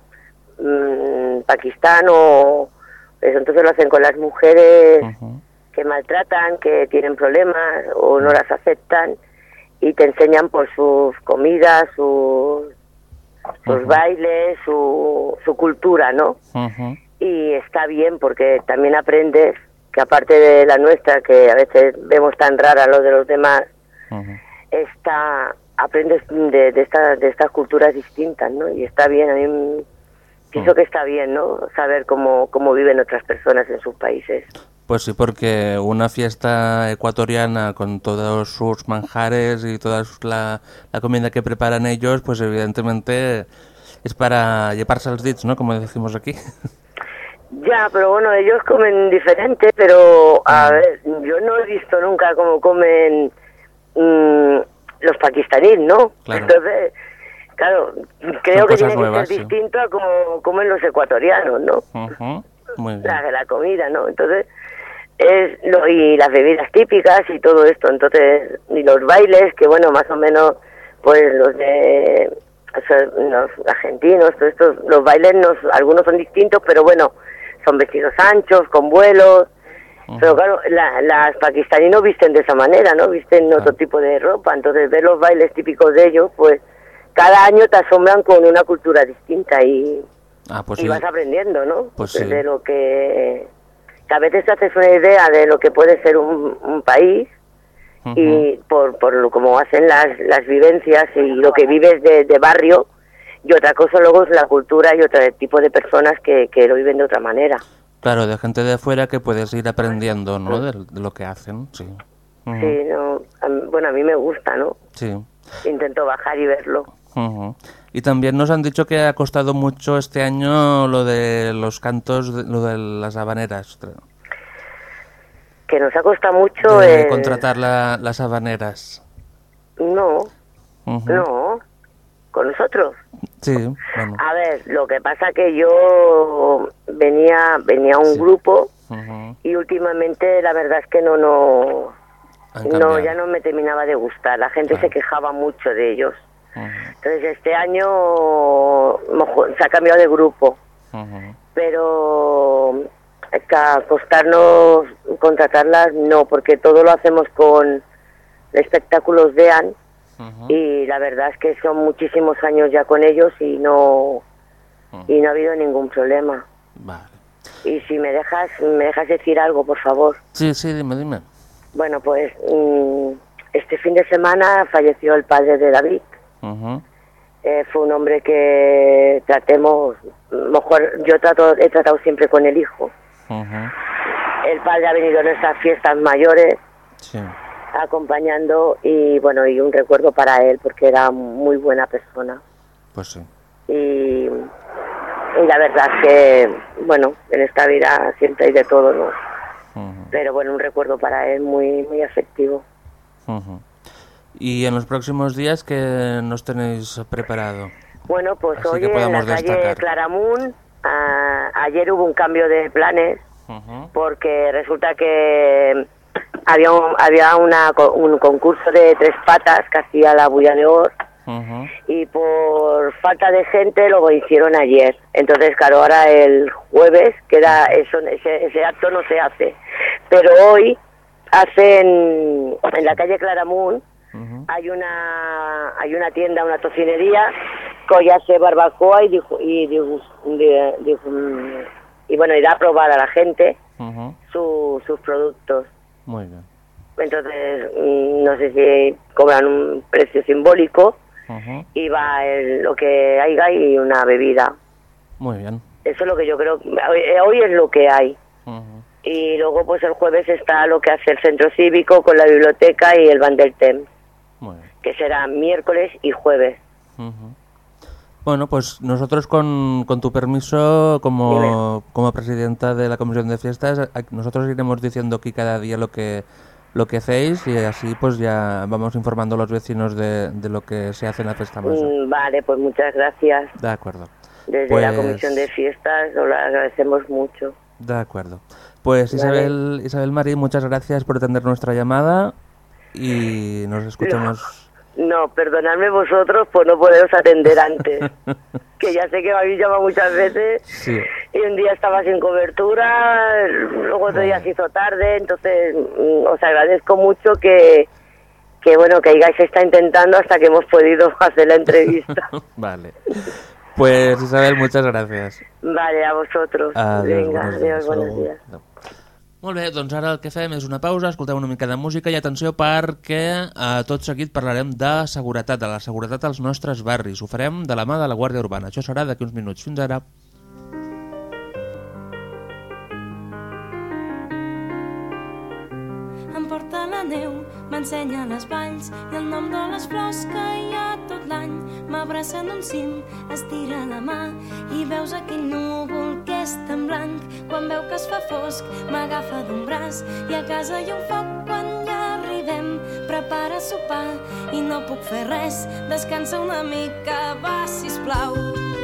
[SPEAKER 8] mm, Pakistán o eso entonces lo hacen con las mujeres que maltratan, que tienen problemas o no las aceptan y te enseñan por sus comidas, sus, sus bailes, su, su cultura, ¿no? Y está bien porque también aprendes que aparte de la nuestra, que a veces vemos tan rara lo de los demás, está aprendes de, de, esta- de estas culturas distintas, ¿no? Y está bien, a mí pienso que está bien, ¿no? Saber cómo, cómo viven otras personas en sus países.
[SPEAKER 2] Pues sí, porque una fiesta ecuatoriana con todos sus manjares y toda la, la comida que preparan ellos, pues evidentemente es para llevarse los dits, ¿no? Como decimos aquí.
[SPEAKER 8] Ya, pero bueno, ellos comen diferente, pero a ver, yo no he visto nunca cómo comen mm, los pakistaníes, ¿no?
[SPEAKER 2] Claro.
[SPEAKER 8] Entonces, claro, creo
[SPEAKER 2] Son
[SPEAKER 8] que tiene que ser
[SPEAKER 2] sí.
[SPEAKER 8] distinto a como comen los ecuatorianos, ¿no?
[SPEAKER 2] Ujú. Muy bien.
[SPEAKER 8] La, la comida, ¿no? Entonces, es lo, y las bebidas típicas y todo esto, entonces, y los bailes, que bueno, más o menos, pues los de o sea, los argentinos, todos estos, los bailes, nos, algunos son distintos, pero bueno, son vestidos anchos, con vuelos, Pero claro, la- las pakistaníes no visten de esa manera, ¿no? Visten otro tipo de ropa. Entonces, ver los bailes típicos de ellos, pues cada año te asombran con una cultura distinta y,
[SPEAKER 2] Ah, pues
[SPEAKER 8] y
[SPEAKER 2] sí.
[SPEAKER 8] vas aprendiendo, ¿no?
[SPEAKER 2] Pues sí.
[SPEAKER 8] De lo que, que a veces te haces una idea de lo que puede ser un, un país y por, por lo como hacen las, las vivencias y lo que vives de, de barrio y otra cosa luego es la cultura y otro tipo de personas que, que lo viven de otra manera.
[SPEAKER 2] Claro, de gente de fuera que puedes ir aprendiendo, ¿no? De, de lo que hacen, sí.
[SPEAKER 8] Sí, no, a bueno, a mí me gusta, ¿no?
[SPEAKER 2] Sí.
[SPEAKER 8] Intento bajar y verlo.
[SPEAKER 2] Y también nos han dicho que ha costado mucho este año lo de los cantos, lo de las habaneras.
[SPEAKER 8] Que nos ha costado mucho...
[SPEAKER 2] De
[SPEAKER 8] el-
[SPEAKER 2] contratar la- las habaneras.
[SPEAKER 8] No, no, con nosotros.
[SPEAKER 2] Sí, bueno.
[SPEAKER 8] A ver, lo que pasa que yo venía venía a un grupo y últimamente la verdad es que no no no ya no me terminaba de gustar. La gente se quejaba mucho de ellos. Entonces este año se ha cambiado de grupo,
[SPEAKER 2] Ujú.
[SPEAKER 8] pero a costarnos contratarlas no, porque todo lo hacemos con espectáculos de AN y la verdad es que son muchísimos años ya con ellos y no y no ha habido ningún problema.
[SPEAKER 2] Vale.
[SPEAKER 8] Y si me dejas me dejas decir algo, por favor.
[SPEAKER 2] Sí, sí, dime, dime.
[SPEAKER 8] Bueno, pues mm, este fin de semana falleció el padre de David. Eh, fue un hombre que tratemos, mejor yo trato, he tratado siempre con el hijo. El padre ha venido en estas fiestas mayores
[SPEAKER 2] Sí.
[SPEAKER 8] acompañando y bueno, y un recuerdo para él porque era muy buena persona.
[SPEAKER 2] Pues sí.
[SPEAKER 8] Y, y la verdad es que, bueno, en esta vida siempre hay de todo, ¿no? Pero bueno, un recuerdo para él muy, muy afectivo.
[SPEAKER 2] Y en los próximos días, ¿qué nos tenéis preparado?
[SPEAKER 8] Bueno, pues
[SPEAKER 2] Así
[SPEAKER 8] hoy en la calle
[SPEAKER 2] destacar.
[SPEAKER 8] Claramunt, ah, ayer hubo un cambio de planes porque resulta que había un, había una, un concurso de tres patas que hacía la Bulla de Or
[SPEAKER 2] Ujú.
[SPEAKER 8] y por falta de gente lo hicieron ayer. Entonces, claro, ahora el jueves queda eso, ese, ese acto no se hace. Pero hoy hacen en la calle Hay una hay una tienda, una tocinería que hace barbacoa y dijo, y, dijo- y bueno, y da a probar a la gente
[SPEAKER 2] Ujú.
[SPEAKER 8] su- sus productos.
[SPEAKER 2] Muy bien.
[SPEAKER 8] Entonces, mm, no sé si cobran un precio simbólico
[SPEAKER 2] Ujú.
[SPEAKER 8] y va el- lo que haya y una bebida.
[SPEAKER 2] Muy bien.
[SPEAKER 8] Eso es lo que yo creo, hoy, hoy es lo que hay. Y luego pues el jueves está lo que hace el centro cívico con la biblioteca y el
[SPEAKER 2] Muy bien.
[SPEAKER 8] Que será miércoles y jueves.
[SPEAKER 2] Bueno, pues nosotros con, con tu permiso, como, como presidenta de la Comisión de Fiestas, nosotros iremos diciendo aquí cada día lo que lo que hacéis y así pues ya vamos informando a los vecinos de, de lo que se hace en la fiesta.
[SPEAKER 8] Mm, Vale, pues muchas gracias.
[SPEAKER 2] De acuerdo.
[SPEAKER 8] Desde la
[SPEAKER 2] Pues-
[SPEAKER 8] Comisión de Fiestas os lo agradecemos mucho.
[SPEAKER 2] De acuerdo. Pues
[SPEAKER 8] Vale.
[SPEAKER 2] Isabel, Isabel Marín, muchas gracias por atender nuestra llamada y nos escuchamos.
[SPEAKER 8] No, perdonadme vosotros por no poderos atender antes. que ya sé que me habéis llamado muchas veces
[SPEAKER 2] Sí.
[SPEAKER 8] y un día estaba sin cobertura, luego otro día se hizo tarde, entonces mm, os agradezco mucho que, que bueno, que Igai se está intentando hasta que hemos podido hacer la entrevista.
[SPEAKER 2] Vale. Pues Isabel, muchas gracias.
[SPEAKER 8] vale, a vosotros.
[SPEAKER 2] Adiós,
[SPEAKER 8] Venga,
[SPEAKER 2] buenos
[SPEAKER 8] adiós,
[SPEAKER 2] dies.
[SPEAKER 8] buenos días.
[SPEAKER 2] Adéu. Molt bé, doncs ara el que fem és una pausa, escolteu una mica de música i atenció perquè eh, tot seguit parlarem de seguretat, de la seguretat als nostres barris. Ho farem de la mà de la Guàrdia Urbana. Això serà d'aquí uns minuts. Fins ara.
[SPEAKER 9] M'ensenya les valls i el nom de les flors que hi ha tot l'any. M'abraça en un cim, estira la mà i veus aquell núvol que és tan blanc. Quan veu que es fa fosc, m'agafa d'un braç i a casa hi ha un foc quan ja arribem. Prepara sopar i no puc fer res, descansa una mica, va, sisplau. es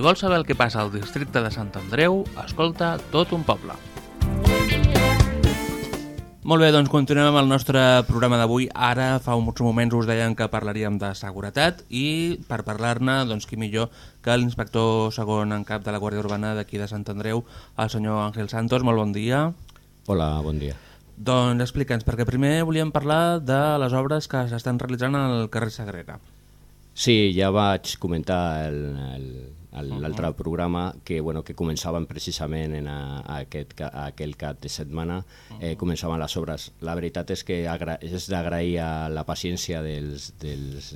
[SPEAKER 9] Si vols
[SPEAKER 2] saber el que passa al districte de Sant Andreu, escolta tot un poble. Molt bé, doncs continuem amb el nostre programa d'avui. Ara, fa uns moments, us deien que parlaríem de seguretat i per parlar-ne, doncs qui millor que l'inspector segon en cap de la Guàrdia Urbana d'aquí de Sant Andreu, el senyor Àngel Santos. Molt bon dia.
[SPEAKER 10] Hola, bon dia.
[SPEAKER 2] Doncs explica'ns, perquè primer volíem parlar de les obres que s'estan realitzant al carrer Sagrera.
[SPEAKER 10] Sí, ja vaig comentar el, el, l'altre programa que, bueno, que començaven precisament en a, a aquest, a aquell cap de setmana, eh, començaven les obres. La veritat és que és d'agrair a la paciència dels, dels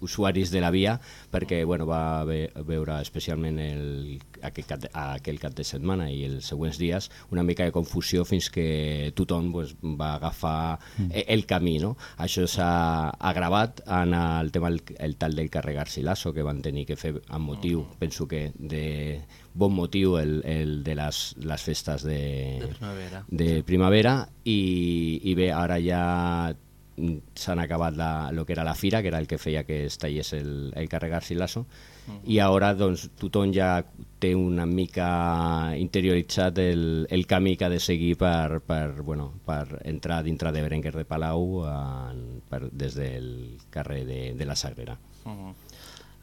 [SPEAKER 10] usuaris de la via perquè bueno, va ve veure especialment el, aquell, cap de, aquell cap de setmana i els següents dies una mica de confusió fins que tothom pues, va agafar mm. el camí. No? Això s'ha agravat en el tema el, el tal del carrer Garcilaso que van tenir que fer amb motiu, mm. penso que de bon motiu el, el de les, les festes de,
[SPEAKER 2] De primavera.
[SPEAKER 10] de primavera i, i bé, ara ja s'han acabat la, el que era la fira, que era el que feia que es tallés el, el carrer Garcilaso, i ara doncs, tothom ja té una mica interioritzat el, el camí que ha de seguir per, per, bueno, per entrar dintre de Berenguer de Palau en, per, des del carrer de, de la Sagrera.
[SPEAKER 2] Uh -huh.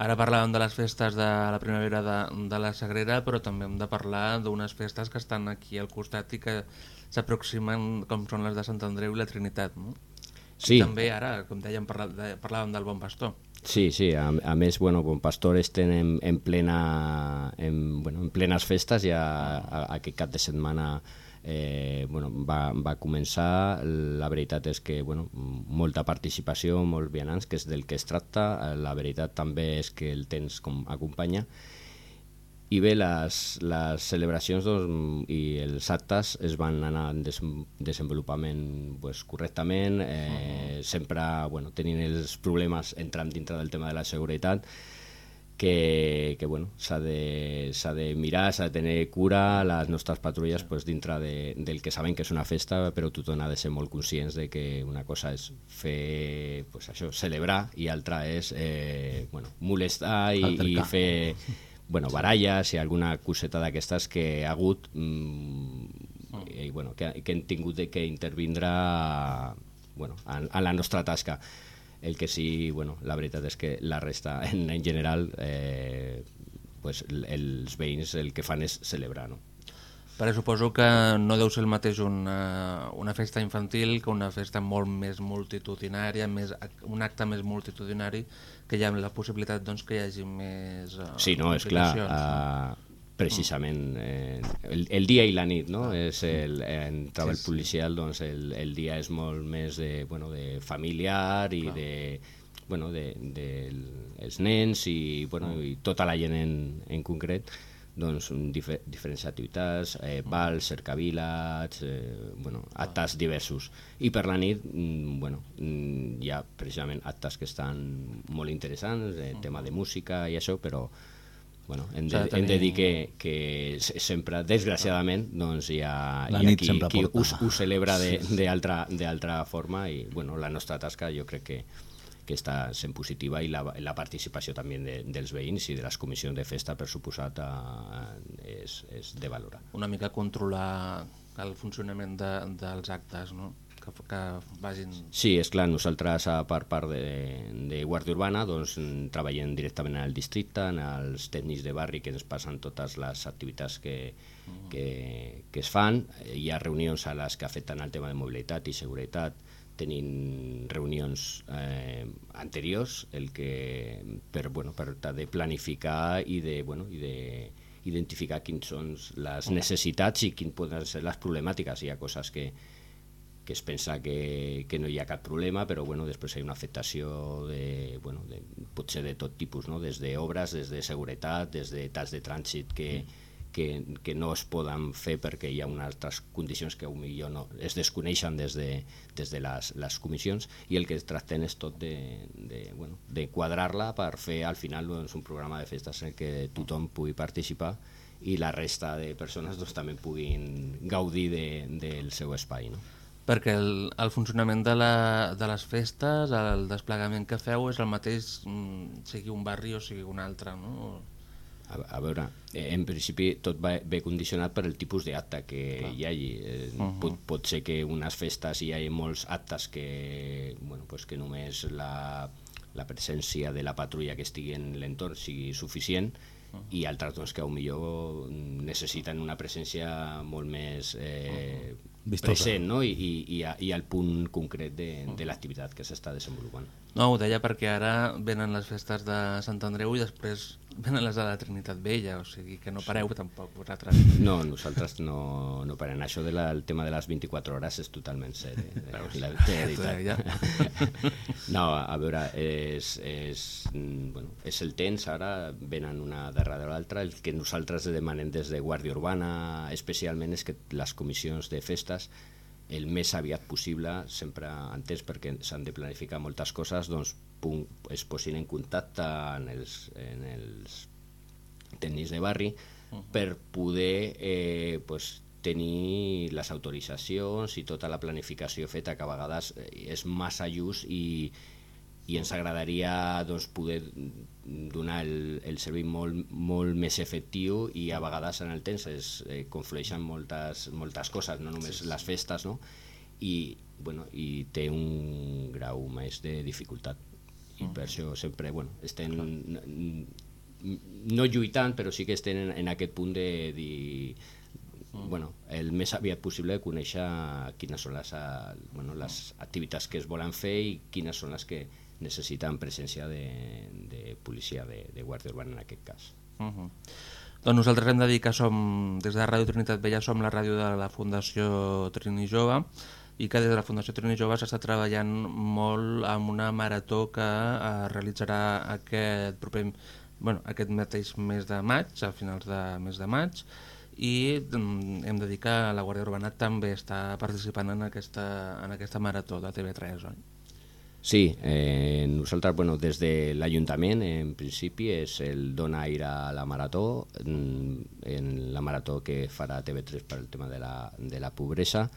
[SPEAKER 2] Ara parlàvem de les festes de la primavera de, de la Sagrera, però també hem de parlar d'unes festes que estan aquí al costat i que s'aproximen com són les de Sant Andreu i la Trinitat. No?
[SPEAKER 10] Sí.
[SPEAKER 2] També ara, com dèiem, parla, de, parlàvem del Bon Pastor.
[SPEAKER 10] Sí, sí, a, a més, bueno, Bon Pastor estem en, en, plena, en, bueno, en plenes festes, ja a, a, aquest cap de setmana eh, bueno, va, va començar, la veritat és que bueno, molta participació, molts vianants, que és del que es tracta, la veritat també és que el temps com acompanya, i bé, les, les celebracions doncs, i els actes es van anar en des, desenvolupament pues, correctament, eh, sempre bueno, tenint els problemes entrant dintre del tema de la seguretat, que, que bueno, s'ha de, de mirar, s'ha de tenir cura les nostres patrulles pues, dintre de, del que sabem que és una festa, però tothom ha de ser molt conscients de que una cosa és fer, pues, això, celebrar i altra és eh, bueno, molestar i, i fer bueno, baralles i alguna coseta d'aquestes que ha hagut mm, i, bueno, que, que hem tingut de que intervindre bueno, en, en la nostra tasca el que sí, bueno, la veritat és que la resta en, en general eh, pues, els veïns el que fan és celebrar no?
[SPEAKER 2] Però suposo que no deu ser el mateix una, una festa infantil que una festa molt més multitudinària, més, un acte més multitudinari, que hi ha la possibilitat doncs, que hi hagi més... eh,
[SPEAKER 10] Sí, no, és clar. Uh, precisament eh, el, el dia i la nit, no? És el, en treball
[SPEAKER 2] Sí, sí.
[SPEAKER 10] policial doncs el, el dia és molt més de, bueno, de familiar i de bueno, de, de els nens i, bueno, i tota la gent en, en concret doncs, difer diferents activitats, eh, balls, cercavilats, eh, bueno, actes diversos. I per la nit, mm, bueno, mm, hi ha precisament actes que estan molt interessants, eh, tema de música i això, però bueno, hem, de, hem de dir que, que se- sempre, desgraciadament, doncs hi ha,
[SPEAKER 4] La
[SPEAKER 10] hi ha qui, qui ho, ho celebra d'altra forma i bueno, la nostra tasca jo crec que, que està sent positiva i la, la participació també de, dels veïns i de les comissions de festa, per suposat, eh, és, és de valorar.
[SPEAKER 2] Una mica controlar el funcionament de, dels actes, no? Que, que vagin...
[SPEAKER 10] Sí, és clar, nosaltres a per part de, de Guàrdia Urbana doncs, mm, treballem directament al districte, en els tècnics de barri que ens passen totes les activitats que, que, que es fan. Hi ha reunions a les que afecten el tema de mobilitat i seguretat, tenim reunions eh, anteriors el que, per, bueno, per de planificar i de, bueno, i de identificar quins són les necessitats i quins poden ser les problemàtiques. Hi ha coses que, que es pensa que, que no hi ha cap problema, però bueno, després hi ha una afectació de, bueno, de, potser de tot tipus, no? des d'obres, des de seguretat, des de talls de trànsit que, que, que no es poden fer perquè hi ha unes altres condicions que millor no, es desconeixen des de, des de les, les comissions i el que tractem és tot de, de, bueno, de quadrar-la per fer al final doncs, un programa de festes en què tothom pugui participar i la resta de persones doncs, també puguin gaudir de, del seu espai. No?
[SPEAKER 2] Perquè el, el funcionament de, la, de les festes, el desplegament que feu és el mateix, mm, sigui un barri o sigui un altre, no?
[SPEAKER 10] A, a veure, eh, en principi tot va, ve condicionat per el tipus d'acte que
[SPEAKER 2] Clar.
[SPEAKER 10] hi hagi. Eh,
[SPEAKER 2] Mhm.
[SPEAKER 10] pot, pot ser que unes festes hi hagi molts actes que, bueno, pues que només la, la presència de la patrulla que estigui en l'entorn sigui suficient i altres doncs, que millor necessiten una presència molt més eh,
[SPEAKER 4] Vistosa.
[SPEAKER 10] present no? I, i, i, a- i al punt concret de, de l'activitat que s'està desenvolupant.
[SPEAKER 2] No, ho deia perquè ara venen les festes de Sant Andreu i després venen les de la Trinitat Vella, o sigui que no pareu tampoc vosaltres.
[SPEAKER 10] No, nosaltres no, no parem. Això del de tema de les 24 hores és totalment seri.
[SPEAKER 2] Veus?
[SPEAKER 10] La
[SPEAKER 2] Ja
[SPEAKER 10] no, a veure, és, és, bueno, és el temps, ara venen una darrere l'altra. El que nosaltres demanem des de Guàrdia Urbana especialment és que les comissions de festes el més aviat possible, sempre entès perquè s'han de planificar moltes coses, doncs es posin en contacte en els, en els tècnics de barri per poder eh, pues, tenir les autoritzacions i tota la planificació feta que a vegades eh, és massa just i, i ens agradaria doncs, poder donar el, el servei molt, molt més efectiu i a vegades en el temps es eh, conflueixen moltes, moltes coses, no només les festes, no? I, bueno, i té un grau més de dificultat. I per això sempre bueno, estem n- no lluitant però sí que estem en, en aquest punt de dir bueno, el més aviat possible conèixer quines són les, bueno, les activitats que es volen fer i quines són les que necessiten presència de, de policia de, de Guàrdia Urbana en aquest cas.
[SPEAKER 2] Uh -huh. Doncs nosaltres hem de dir que som, des de Ràdio Trinitat Vella, som la ràdio de la Fundació Trini Jove i que des de la Fundació Trini Jove s'està treballant molt amb una marató que eh, realitzarà aquest proper bueno, aquest mateix mes de maig, a finals de mes de maig, i mm, hem de dir que la Guàrdia Urbana també està participant en aquesta, en aquesta marató de TV3, oi?
[SPEAKER 10] Sí, eh, nosaltres, bueno, des de l'Ajuntament, en principi, és el dona aire a la marató, mm, en la marató que farà TV3 per el tema de la, de la pobresa,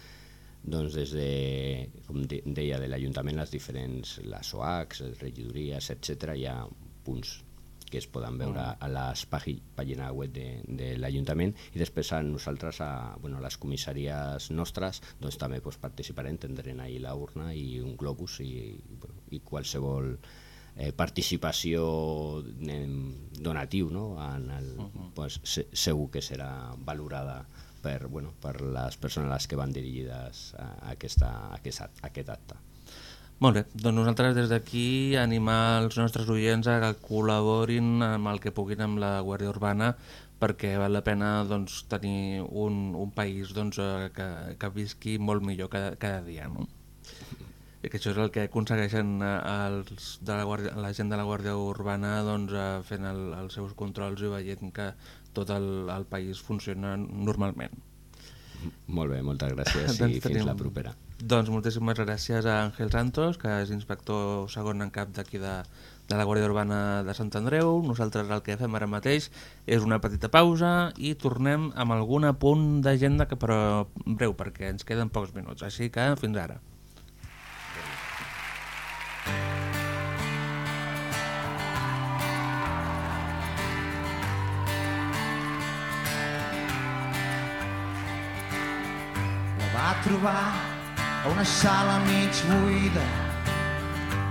[SPEAKER 10] doncs des de, com de, deia, de l'Ajuntament, les diferents, les OACs, les regidories, etc hi ha punts que es poden veure a les pàgi- pàgina web de, de l'Ajuntament i després a nosaltres, a, bueno, a les comissaries nostres, doncs també pues, participarem, tindrem ahir la urna i un globus i, i, bueno, i qualsevol eh, participació eh, donatiu no? en el, pues, se, segur que serà valorada per, bueno, per les persones a les que van dirigides a, aquesta, a, aquest, a aquest acte.
[SPEAKER 2] Molt bé, doncs nosaltres des d'aquí animar els nostres oients a que col·laborin amb el que puguin amb la Guàrdia Urbana perquè val la pena doncs, tenir un, un país doncs, eh, que, que visqui molt millor cada, cada dia. No? I que això és el que aconsegueixen eh, els de la, guàrdia, la gent de la Guàrdia Urbana doncs, eh, fent el, els seus controls i veient que tot el, el país funciona normalment.
[SPEAKER 10] Molt bé, moltes gràcies i fins la propera.
[SPEAKER 2] Doncs moltíssimes gràcies a Àngel Santos, que és inspector segon en cap d'aquí de, de la Guàrdia Urbana de Sant Andreu. Nosaltres el que fem ara mateix és una petita pausa i tornem amb algun apunt d'agenda, que però breu, perquè ens queden pocs minuts. Així que fins ara.
[SPEAKER 11] La va trobar a una sala mig buida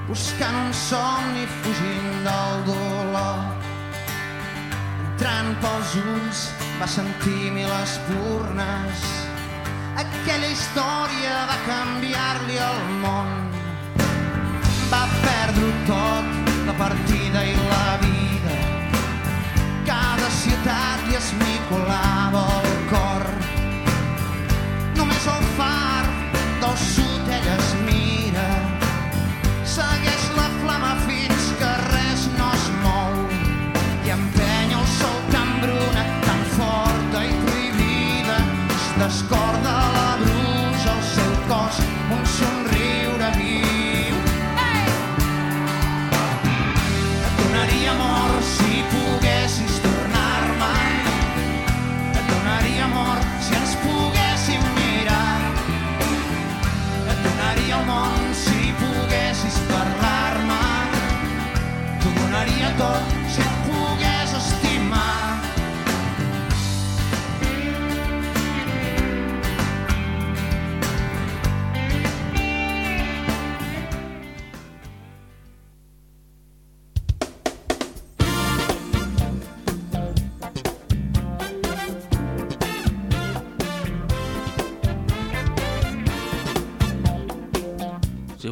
[SPEAKER 11] buscant un somni fugint del dolor. Entrant pels ulls va sentir mil espurnes. Aquella història va canviar-li el món. Va perdre tot, la partida i la vida. Cada ciutat li esmicolava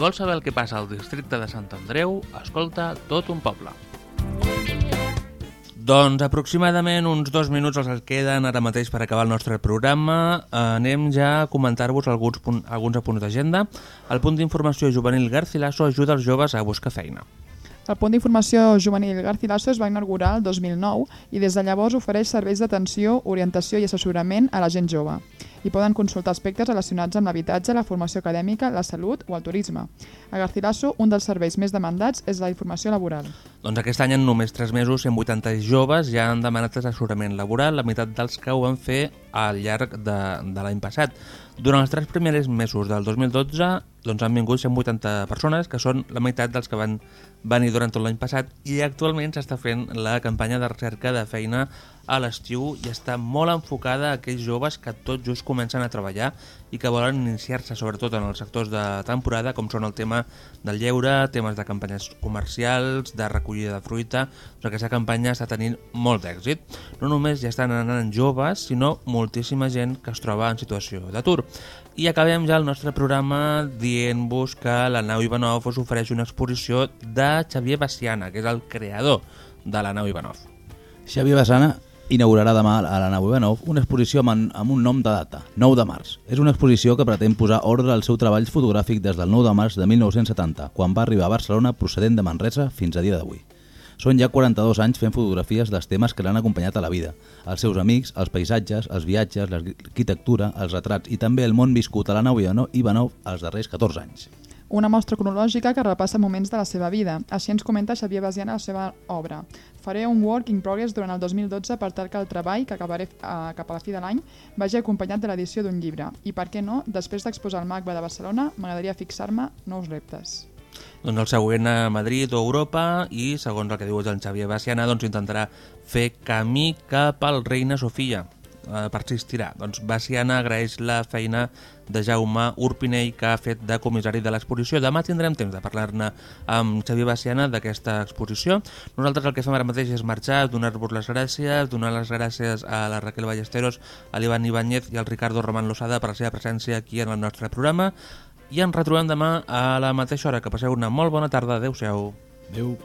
[SPEAKER 2] vols saber el que passa al districte de Sant Andreu, escolta tot un poble. Doncs aproximadament uns dos minuts els que queden ara mateix per acabar el nostre programa. Anem ja a comentar-vos alguns, punt, alguns apunts d'agenda. El punt d'informació juvenil Garcilaso ajuda els joves a buscar feina.
[SPEAKER 1] El punt d'informació juvenil Garcilaso es va inaugurar el 2009 i des de llavors ofereix serveis d'atenció, orientació i assessorament a la gent jove. Hi poden consultar aspectes relacionats amb l'habitatge, la formació acadèmica, la salut o el turisme. A Garcilaso, un dels serveis més demandats és la informació laboral.
[SPEAKER 2] Doncs aquest any, en només 3 mesos, 180 joves ja han demanat assessorament laboral, la meitat dels que ho van fer al llarg de, de l'any passat. Durant els tres primers mesos del 2012 doncs han vingut 180 persones, que són la meitat dels que van venir durant tot l'any passat, i actualment s'està fent la campanya de recerca de feina a l'estiu i està molt enfocada a aquells joves que tot just comencen a treballar i que volen iniciar-se sobretot en els sectors de temporada com són el tema del lleure, temes de campanyes comercials, de recollida de fruita, doncs aquesta campanya està tenint molt d'èxit. No només ja estan anant joves, sinó moltíssima gent que es troba en situació d'atur. I acabem ja el nostre programa dient-vos que la nau Ivanov us ofereix una exposició de Xavier Baciana, que és el creador de la nau Ivanov.
[SPEAKER 4] Xavier Basana inaugurarà demà a la nau Ivanov una exposició amb, amb un nom de data, 9 de març. És una exposició que pretén posar ordre al seu treball fotogràfic des del 9 de març de 1970, quan va arribar a Barcelona procedent de Manresa fins a dia d'avui. Són ja 42 anys fent fotografies dels temes que l'han acompanyat a la vida, els seus amics, els paisatges, els viatges, l'arquitectura, els retrats i també el món viscut a la nau Ivanov els darrers 14 anys.
[SPEAKER 1] Una mostra cronològica que repassa moments de la seva vida. Així ens comenta Xavier Basiana la seva obra. Faré un work in progress durant el 2012 per tal que el treball, que acabaré eh, cap a la fi de l'any, vagi acompanyat de l'edició d'un llibre. I per què no, després d'exposar el MACBA de Barcelona, m'agradaria fixar-me nous reptes.
[SPEAKER 2] Doncs el següent a Madrid o Europa i, segons el que diu el Xavier Baciana, doncs intentarà fer camí cap al Reina Sofia. Eh, persistirà. Doncs Baciana agraeix la feina de Jaume Urpinell que ha fet de comissari de l'exposició. Demà tindrem temps de parlar-ne amb Xavier Baciana d'aquesta exposició. Nosaltres el que fem ara mateix és marxar, donar-vos les gràcies, donar les gràcies a la Raquel Ballesteros, a l'Ivan Ibáñez i al Ricardo Román Losada per la seva presència aquí en el nostre programa i ens retrobem demà a la mateixa hora. Que passeu una molt bona tarda. Adéu-siau.
[SPEAKER 4] Adéu.